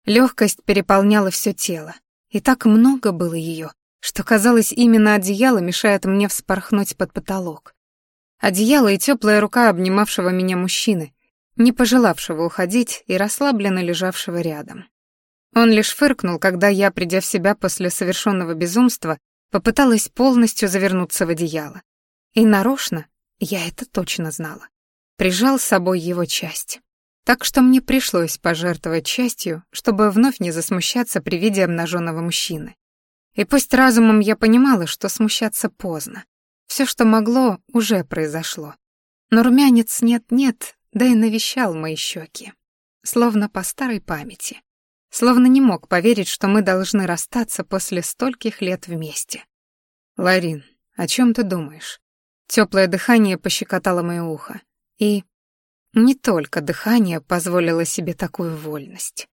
Легкость переполняла все тело, и так много было ее, что казалось, именно одеяло мешает мне вспорхнуть под потолок. Одеяло и теплая рука обнимавшего меня мужчины, не пожелавшего уходить и расслабленно лежавшего рядом. Он лишь фыркнул, когда я, придя в себя после совершенного безумства, попыталась полностью завернуться в одеяло. И нарочно, я это точно знала, прижал с собой его часть. Так что мне пришлось пожертвовать частью, чтобы вновь не засмущаться при виде обнаженного мужчины. И пусть разумом я понимала, что смущаться поздно. Все, что могло, уже произошло. Но румянец нет-нет, да и навещал мои щеки. Словно по старой памяти словно не мог поверить, что мы должны расстаться после стольких лет вместе. «Ларин, о чем ты думаешь?» Теплое дыхание пощекотало мое ухо. И не только дыхание позволило себе такую вольность.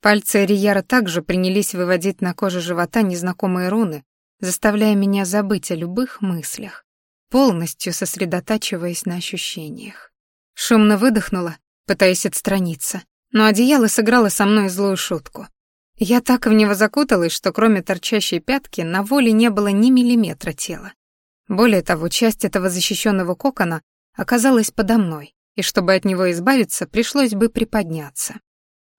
Пальцы Рияра также принялись выводить на коже живота незнакомые руны, заставляя меня забыть о любых мыслях, полностью сосредотачиваясь на ощущениях. Шумно выдохнула, пытаясь отстраниться, но одеяло сыграло со мной злую шутку. Я так в него закуталась, что кроме торчащей пятки на воле не было ни миллиметра тела. Более того, часть этого защищенного кокона оказалась подо мной, и чтобы от него избавиться, пришлось бы приподняться.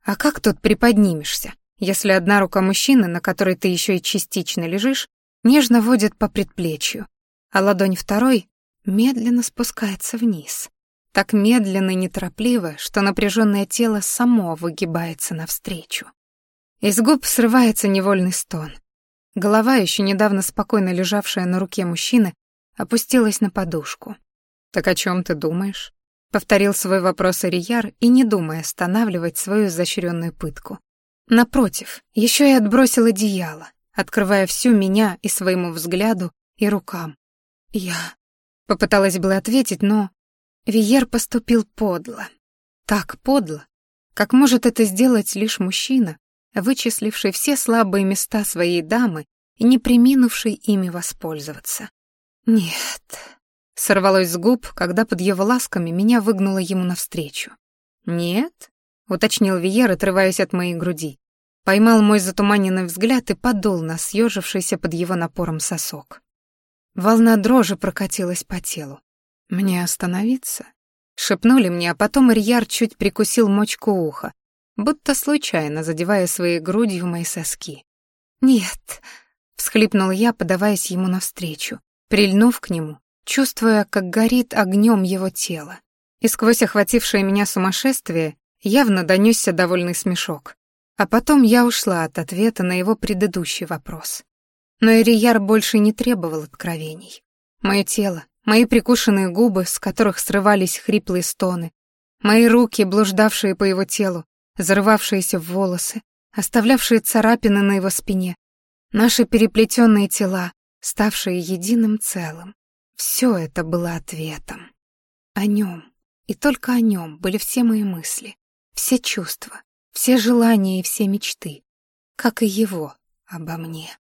А как тут приподнимешься, если одна рука мужчины, на которой ты еще и частично лежишь, нежно водит по предплечью, а ладонь второй медленно спускается вниз так медленно и неторопливо, что напряженное тело само выгибается навстречу. Из губ срывается невольный стон. Голова, еще недавно спокойно лежавшая на руке мужчины, опустилась на подушку. «Так о чем ты думаешь?» — повторил свой вопрос Арияр и не думая останавливать свою изощренную пытку. Напротив, еще и отбросил одеяло, открывая всю меня и своему взгляду, и рукам. «Я...» — попыталась было ответить, но Виер поступил подло. Так подло, как может это сделать лишь мужчина, вычисливший все слабые места своей дамы и не приминувший ими воспользоваться. «Нет», — сорвалось с губ, когда под его ласками меня выгнуло ему навстречу. «Нет?» — уточнил Виер, отрываясь от моей груди. Поймал мой затуманенный взгляд и подул на съежившийся под его напором сосок. Волна дрожи прокатилась по телу. «Мне остановиться?» Шепнули мне, а потом Ирьяр чуть прикусил мочку уха, будто случайно задевая своей грудью мои соски. «Нет», — всхлипнул я, подаваясь ему навстречу, прильнув к нему, чувствуя, как горит огнем его тело. И сквозь охватившее меня сумасшествие явно донесся довольный смешок. А потом я ушла от ответа на его предыдущий вопрос. Но Ирияр больше не требовал откровений. Мое тело, мои прикушенные губы, с которых срывались хриплые стоны, мои руки, блуждавшие по его телу, зарывавшиеся в волосы, оставлявшие царапины на его спине, наши переплетенные тела, ставшие единым целым. Все это было ответом. О нем, и только о нем были все мои мысли, все чувства, все желания и все мечты, как и его обо мне.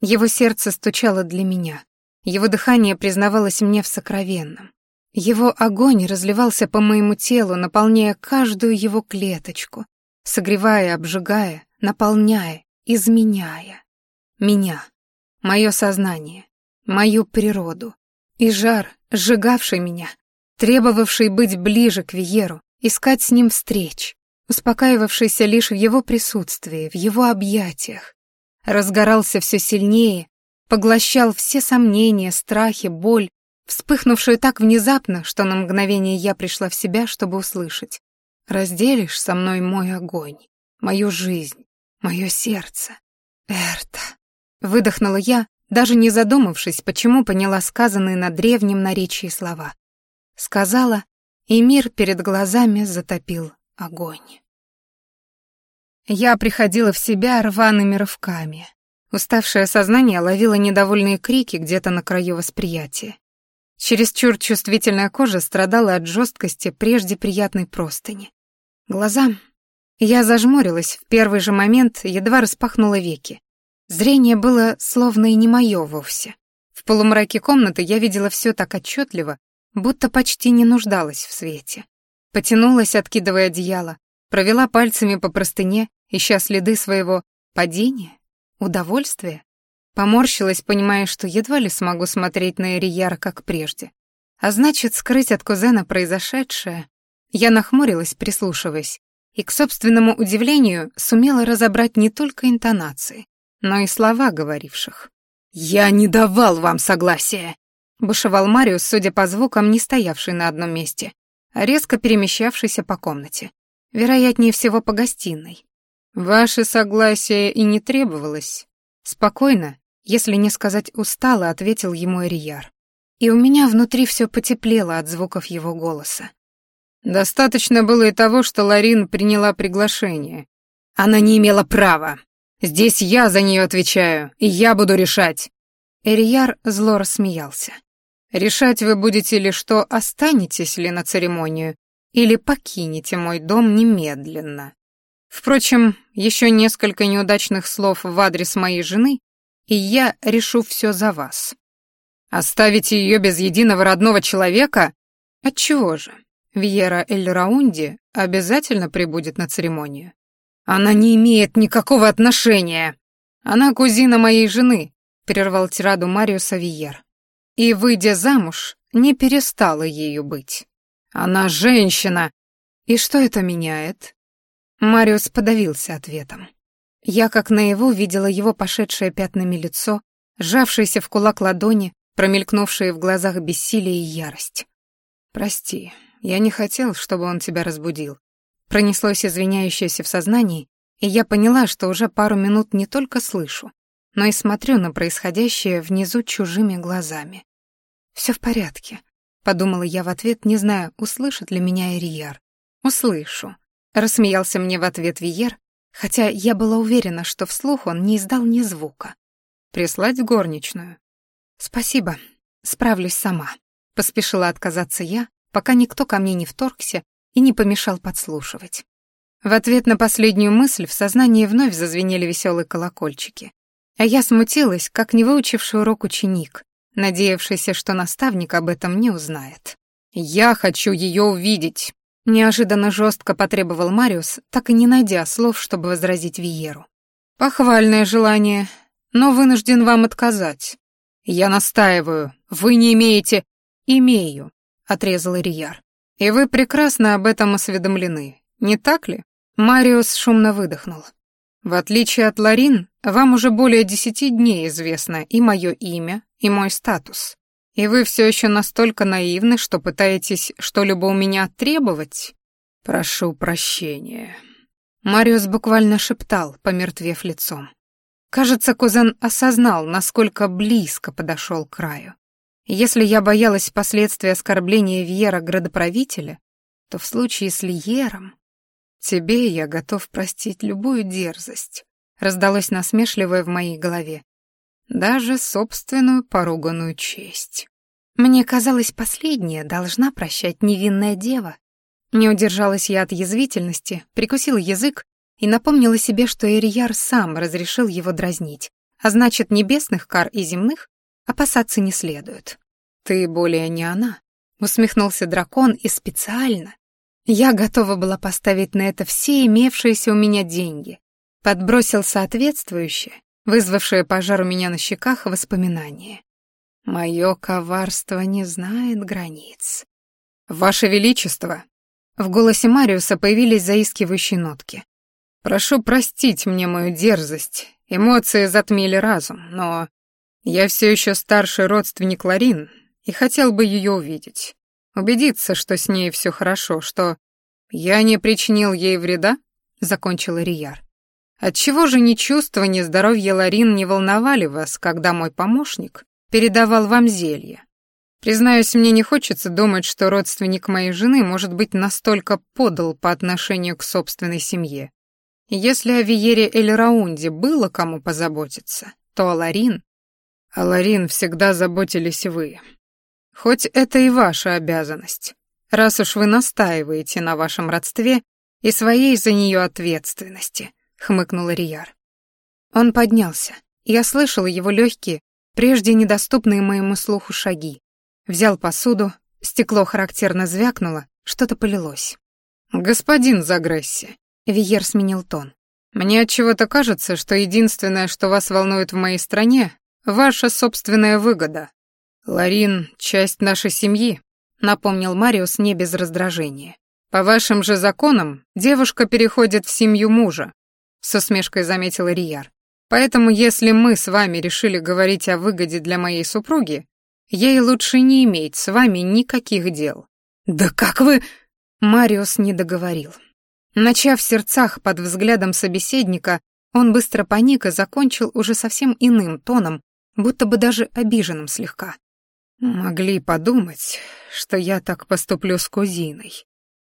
Его сердце стучало для меня, его дыхание признавалось мне в сокровенном. Его огонь разливался по моему телу, наполняя каждую его клеточку, согревая, обжигая, наполняя, изменяя. Меня, мое сознание, мою природу. И жар, сжигавший меня, требовавший быть ближе к Виеру, искать с ним встреч, успокаивавшийся лишь в его присутствии, в его объятиях, разгорался все сильнее поглощал все сомнения, страхи, боль, вспыхнувшую так внезапно, что на мгновение я пришла в себя, чтобы услышать. «Разделишь со мной мой огонь, мою жизнь, мое сердце». «Эрта», — выдохнула я, даже не задумавшись, почему поняла сказанные на древнем наречии слова. Сказала, и мир перед глазами затопил огонь. Я приходила в себя рваными рывками. Уставшее сознание ловило недовольные крики где-то на краю восприятия. Чересчур чувствительная кожа страдала от жесткости прежде приятной простыни. Глаза... Я зажмурилась, в первый же момент едва распахнула веки. Зрение было словно и не мое вовсе. В полумраке комнаты я видела все так отчетливо, будто почти не нуждалась в свете. Потянулась, откидывая одеяло, провела пальцами по простыне, ища следы своего падения, удовольствия. Поморщилась, понимая, что едва ли смогу смотреть на Эрияра, как прежде. А значит, скрыть от кузена произошедшее. Я нахмурилась, прислушиваясь, и, к собственному удивлению, сумела разобрать не только интонации, но и слова говоривших. «Я не давал вам согласия!» — бушевал Мариус, судя по звукам, не стоявший на одном месте, а резко перемещавшийся по комнате. Вероятнее всего, по гостиной. «Ваше согласие и не требовалось». Спокойно, если не сказать устало, ответил ему Эрияр. И у меня внутри все потеплело от звуков его голоса. Достаточно было и того, что Ларин приняла приглашение. Она не имела права. Здесь я за нее отвечаю, и я буду решать. Эрияр зло рассмеялся. Решать вы будете ли, что останетесь ли на церемонию, или покинете мой дом немедленно. Впрочем, еще несколько неудачных слов в адрес моей жены, и я решу все за вас. Оставите ее без единого родного человека? Отчего же? Вьера Эль Раунди обязательно прибудет на церемонию. Она не имеет никакого отношения. Она кузина моей жены, прервал тираду Мариуса Виер. И, выйдя замуж, не перестала ею быть. Она женщина. И что это меняет? Мариус подавился ответом. Я как наяву видела его пошедшее пятнами лицо, сжавшееся в кулак ладони, промелькнувшие в глазах бессилие и ярость. «Прости, я не хотел, чтобы он тебя разбудил. Пронеслось извиняющееся в сознании, и я поняла, что уже пару минут не только слышу, но и смотрю на происходящее внизу чужими глазами. «Все в порядке», — подумала я в ответ, не зная, услышит ли меня Ирияр. «Услышу», — рассмеялся мне в ответ Виер, хотя я была уверена, что вслух он не издал ни звука. «Прислать горничную?» «Спасибо, справлюсь сама», — поспешила отказаться я, пока никто ко мне не вторгся и не помешал подслушивать. В ответ на последнюю мысль в сознании вновь зазвенели веселые колокольчики. А я смутилась, как не выучивший урок ученик, надеявшийся, что наставник об этом не узнает. «Я хочу ее увидеть!» Неожиданно жестко потребовал Мариус, так и не найдя слов, чтобы возразить Виеру. «Похвальное желание, но вынужден вам отказать. Я настаиваю, вы не имеете...» «Имею», — отрезал Ирияр. И вы прекрасно об этом осведомлены, не так ли? Мариус шумно выдохнул. В отличие от Ларин, вам уже более десяти дней известно и мое имя, и мой статус. И вы все еще настолько наивны, что пытаетесь что-либо у меня требовать? Прошу прощения. Мариус буквально шептал, помертвев лицом. Кажется, кузен осознал, насколько близко подошел к краю. Если я боялась последствий оскорбления Вьера градоправителя, то в случае с Лиером... Тебе я готов простить любую дерзость, раздалось насмешливое в моей голове. Даже собственную поруганную честь. Мне казалось, последняя должна прощать невинная дева. Не удержалась я от язвительности, прикусила язык и напомнила себе, что Эрияр сам разрешил его дразнить, а значит, небесных кар и земных Опасаться не следует. Ты более не она, усмехнулся дракон и специально. Я готова была поставить на это все имевшиеся у меня деньги. Подбросил соответствующее, вызвавшее пожар у меня на щеках воспоминание. Мое коварство не знает границ. Ваше Величество! В голосе Мариуса появились заискивающие нотки. Прошу простить мне мою дерзость. Эмоции затмили разум, но я все еще старший родственник Ларин и хотел бы ее увидеть. Убедиться, что с ней все хорошо, что я не причинил ей вреда, закончил Рияр. Отчего же ни чувства, ни здоровье Ларин не волновали вас, когда мой помощник передавал вам зелье? Признаюсь, мне не хочется думать, что родственник моей жены может быть настолько подал по отношению к собственной семье. Если о Виере Эльраунде было кому позаботиться, то о Ларин... О Ларин всегда заботились вы. Хоть это и ваша обязанность, раз уж вы настаиваете на вашем родстве и своей за нее ответственности, хмыкнул Рияр. Он поднялся. Я слышала его легкие, прежде недоступные моему слуху шаги. Взял посуду, стекло характерно звякнуло, что-то полилось. «Господин Загресси», — Виер сменил тон, «мне отчего-то кажется, что единственное, что вас волнует в моей стране, ваша собственная выгода. Ларин — часть нашей семьи», — напомнил Мариус не без раздражения. «По вашим же законам девушка переходит в семью мужа», — с усмешкой заметил Рияр. «Поэтому если мы с вами решили говорить о выгоде для моей супруги, ей лучше не иметь с вами никаких дел». «Да как вы...» Мариус не договорил. Начав в сердцах под взглядом собеседника, он быстро паник и закончил уже совсем иным тоном, будто бы даже обиженным слегка. «Могли подумать, что я так поступлю с кузиной.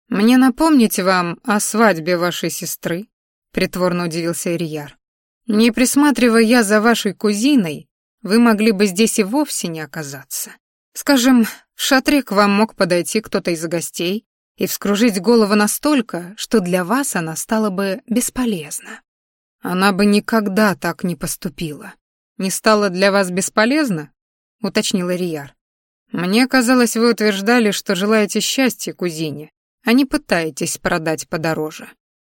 Мне напомнить вам о свадьбе вашей сестры?» — притворно удивился Ирияр. «Не присматривая я за вашей кузиной, вы могли бы здесь и вовсе не оказаться. Скажем, в шатре к вам мог подойти кто-то из гостей и вскружить голову настолько, что для вас она стала бы бесполезна. Она бы никогда так не поступила. Не стала для вас бесполезна? уточнил Рияр. Мне казалось, вы утверждали, что желаете счастья кузине, а не пытаетесь продать подороже.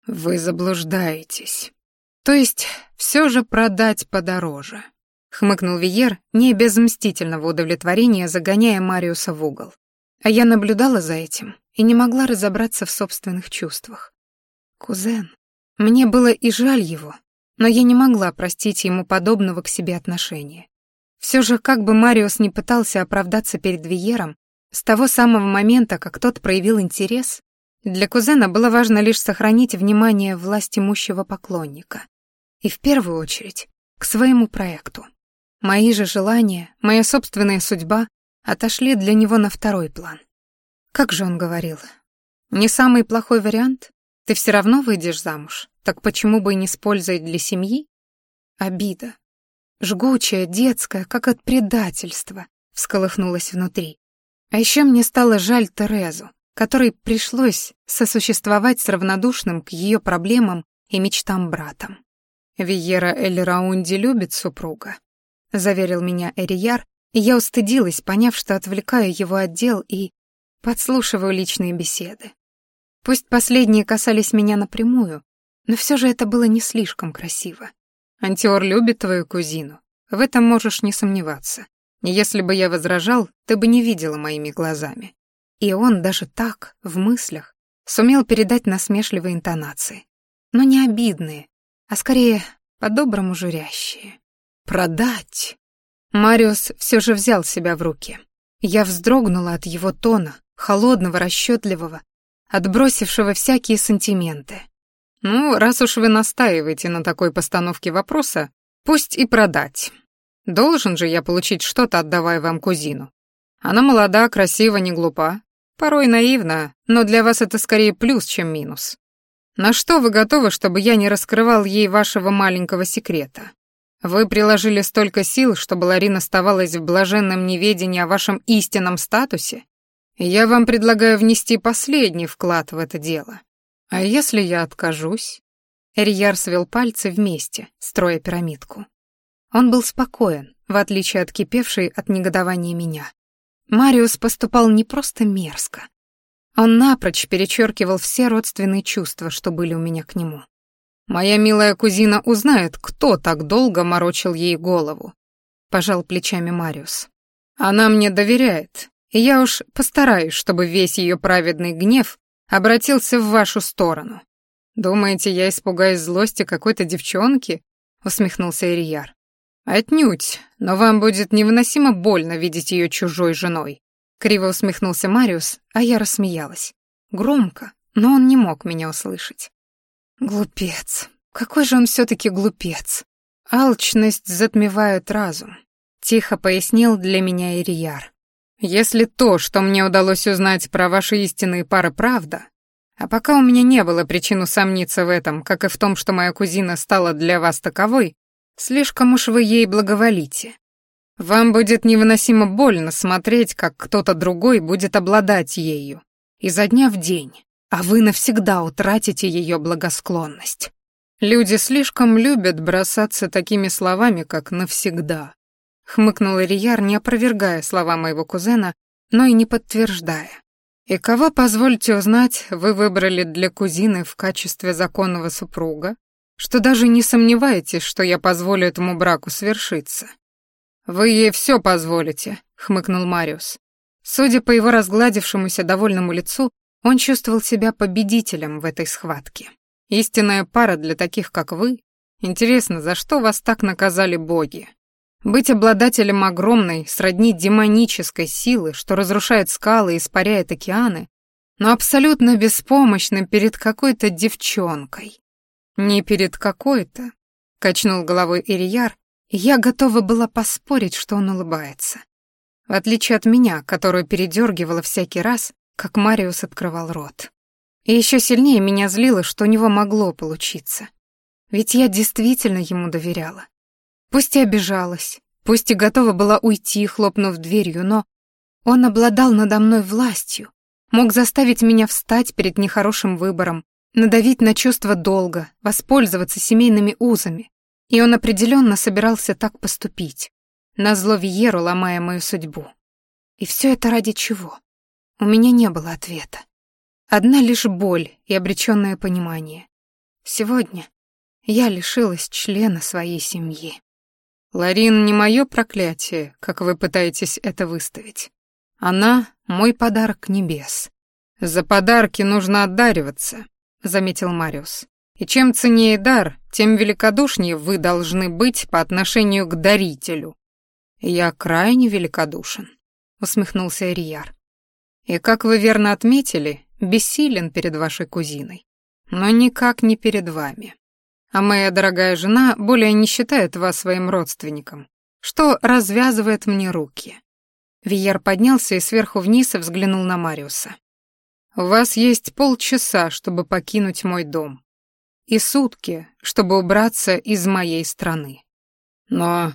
Вы заблуждаетесь. То есть все же продать подороже, хмыкнул Виер, не без мстительного удовлетворения, загоняя Мариуса в угол. А я наблюдала за этим и не могла разобраться в собственных чувствах. Кузен. Мне было и жаль его, но я не могла простить ему подобного к себе отношения. Все же, как бы Мариус не пытался оправдаться перед Виером, с того самого момента, как тот проявил интерес, для кузена было важно лишь сохранить внимание власть имущего поклонника. И в первую очередь к своему проекту. Мои же желания, моя собственная судьба отошли для него на второй план. Как же он говорил? Не самый плохой вариант? Ты все равно выйдешь замуж, так почему бы и не использовать для семьи? Обида. Жгучая, детская, как от предательства, всколыхнулась внутри. А еще мне стало жаль Терезу, которой пришлось сосуществовать с равнодушным к ее проблемам и мечтам братом. «Виера Эль Раунди любит супруга», — заверил меня Эрияр, и я устыдилась, поняв, что отвлекаю его от дел и подслушиваю личные беседы. Пусть последние касались меня напрямую, но все же это было не слишком красиво. Антиор любит твою кузину, в этом можешь не сомневаться. Если бы я возражал, ты бы не видела моими глазами. И он даже так, в мыслях, сумел передать насмешливые интонации. Но не обидные, а скорее по-доброму журящие. Продать. Мариус все же взял себя в руки. Я вздрогнула от его тона, холодного, расчетливого, отбросившего всякие сантименты. «Ну, раз уж вы настаиваете на такой постановке вопроса, пусть и продать. Должен же я получить что-то, отдавая вам кузину. Она молода, красива, не глупа, порой наивна, но для вас это скорее плюс, чем минус. На что вы готовы, чтобы я не раскрывал ей вашего маленького секрета? Вы приложили столько сил, чтобы Ларин оставалась в блаженном неведении о вашем истинном статусе? Я вам предлагаю внести последний вклад в это дело. А если я откажусь? Эрияр свел пальцы вместе, строя пирамидку. Он был спокоен, в отличие от кипевшей от негодования меня. Мариус поступал не просто мерзко. Он напрочь перечеркивал все родственные чувства, что были у меня к нему. Моя милая кузина узнает, кто так долго морочил ей голову. Пожал плечами Мариус. Она мне доверяет, и я уж постараюсь, чтобы весь ее праведный гнев обратился в вашу сторону. Думаете, я испугаюсь злости какой-то девчонки? Усмехнулся Ирияр. Отнюдь, но вам будет невыносимо больно видеть ее чужой женой. Криво усмехнулся Мариус, а я рассмеялась. Громко, но он не мог меня услышать. Глупец. Какой же он все-таки глупец. Алчность затмевает разум. Тихо пояснил для меня Ирияр. Если то, что мне удалось узнать про ваши истинные пары, правда, А пока у меня не было причин усомниться в этом, как и в том, что моя кузина стала для вас таковой, слишком уж вы ей благоволите. Вам будет невыносимо больно смотреть, как кто-то другой будет обладать ею, изо дня в день, а вы навсегда утратите ее благосклонность. Люди слишком любят бросаться такими словами, как «навсегда». Хмыкнул Ирияр, не опровергая слова моего кузена, но и не подтверждая. «И кого, позвольте узнать, вы выбрали для кузины в качестве законного супруга, что даже не сомневаетесь, что я позволю этому браку свершиться?» «Вы ей все позволите», — хмыкнул Мариус. Судя по его разгладившемуся довольному лицу, он чувствовал себя победителем в этой схватке. Истинная пара для таких, как вы. Интересно, за что вас так наказали боги? Быть обладателем огромной, сродни демонической силы, что разрушает скалы и испаряет океаны, но абсолютно беспомощным перед какой-то девчонкой. Не перед какой-то, качнул головой Ирияр, и я готова была поспорить, что он улыбается. В отличие от меня, которую передергивала всякий раз, как Мариус открывал рот. И еще сильнее меня злило, что у него могло получиться. Ведь я действительно ему доверяла. Пусть и обижалась, пусть и готова была уйти, хлопнув дверью, но он обладал надо мной властью, мог заставить меня встать перед нехорошим выбором, надавить на чувство долга, воспользоваться семейными узами. И он определенно собирался так поступить, назло Виеру ломая мою судьбу. И все это ради чего? У меня не было ответа. Одна лишь боль и обреченное понимание. Сегодня я лишилась члена своей семьи. Ларин не мое проклятие, как вы пытаетесь это выставить. Она — мой подарок небес. За подарки нужно отдариваться, — заметил Мариус. И чем ценнее дар, тем великодушнее вы должны быть по отношению к дарителю. Я крайне великодушен, — усмехнулся Эрияр. И, как вы верно отметили, бессилен перед вашей кузиной, но никак не перед вами а моя дорогая жена более не считает вас своим родственником, что развязывает мне руки». Виер поднялся и сверху вниз взглянул на Мариуса. «У вас есть полчаса, чтобы покинуть мой дом, и сутки, чтобы убраться из моей страны. Но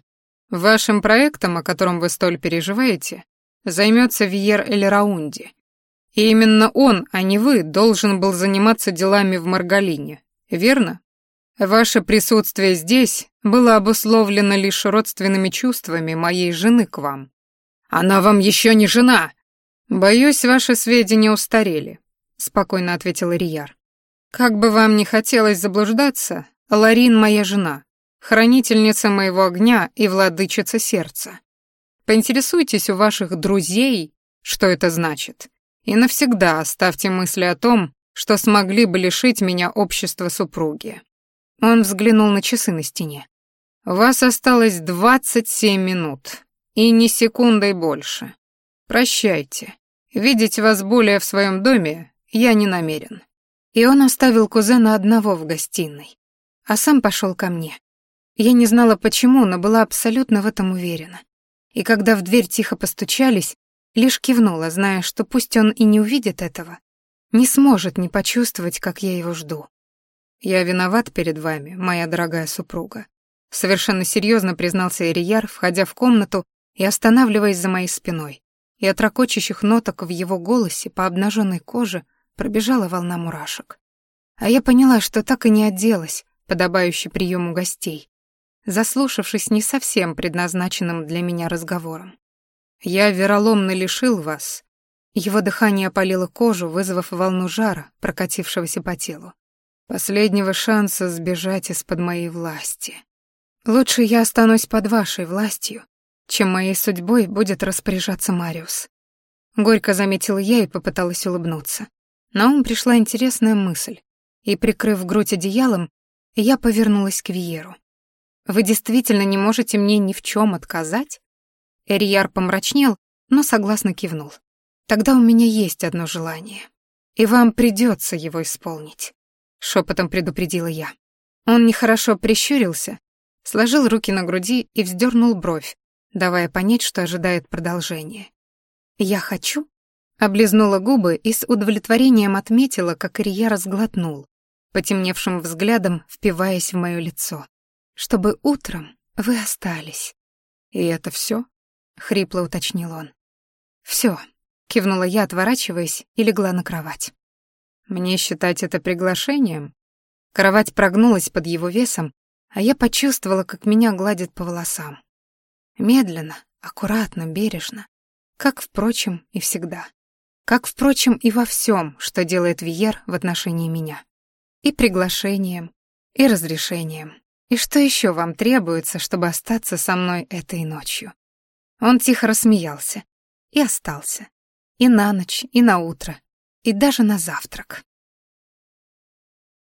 вашим проектом, о котором вы столь переживаете, займется Виер Эль-Раунди. И именно он, а не вы, должен был заниматься делами в Маргалине, верно?» Ваше присутствие здесь было обусловлено лишь родственными чувствами моей жены к вам. Она вам еще не жена. Боюсь, ваши сведения устарели, спокойно ответил Ирияр. Как бы вам ни хотелось заблуждаться, Ларин моя жена, хранительница моего огня и владычица сердца. Поинтересуйтесь у ваших друзей, что это значит, и навсегда оставьте мысли о том, что смогли бы лишить меня общества супруги. Он взглянул на часы на стене. «У вас осталось двадцать семь минут, и ни секундой больше. Прощайте. Видеть вас более в своем доме я не намерен». И он оставил кузена одного в гостиной, а сам пошел ко мне. Я не знала почему, но была абсолютно в этом уверена. И когда в дверь тихо постучались, лишь кивнула, зная, что пусть он и не увидит этого, не сможет не почувствовать, как я его жду. «Я виноват перед вами, моя дорогая супруга», — совершенно серьезно признался Ирияр, входя в комнату и останавливаясь за моей спиной. И от ракочущих ноток в его голосе по обнаженной коже пробежала волна мурашек. А я поняла, что так и не оделась, подобающей приему гостей, заслушавшись не совсем предназначенным для меня разговором. «Я вероломно лишил вас». Его дыхание опалило кожу, вызвав волну жара, прокатившегося по телу последнего шанса сбежать из-под моей власти. Лучше я останусь под вашей властью, чем моей судьбой будет распоряжаться Мариус. Горько заметила я и попыталась улыбнуться. На ум пришла интересная мысль, и, прикрыв грудь одеялом, я повернулась к Виеру. «Вы действительно не можете мне ни в чем отказать?» Эрияр помрачнел, но согласно кивнул. «Тогда у меня есть одно желание, и вам придется его исполнить» шепотом предупредила я. Он нехорошо прищурился, сложил руки на груди и вздернул бровь, давая понять, что ожидает продолжения. «Я хочу?» Облизнула губы и с удовлетворением отметила, как Илья разглотнул, потемневшим взглядом впиваясь в моё лицо. «Чтобы утром вы остались». «И это всё?» — хрипло уточнил он. «Всё», — кивнула я, отворачиваясь, и легла на кровать. «Мне считать это приглашением?» Кровать прогнулась под его весом, а я почувствовала, как меня гладят по волосам. Медленно, аккуратно, бережно, как, впрочем, и всегда. Как, впрочем, и во всем, что делает Виер в отношении меня. И приглашением, и разрешением. И что еще вам требуется, чтобы остаться со мной этой ночью? Он тихо рассмеялся и остался. И на ночь, и на утро, и даже на завтрак.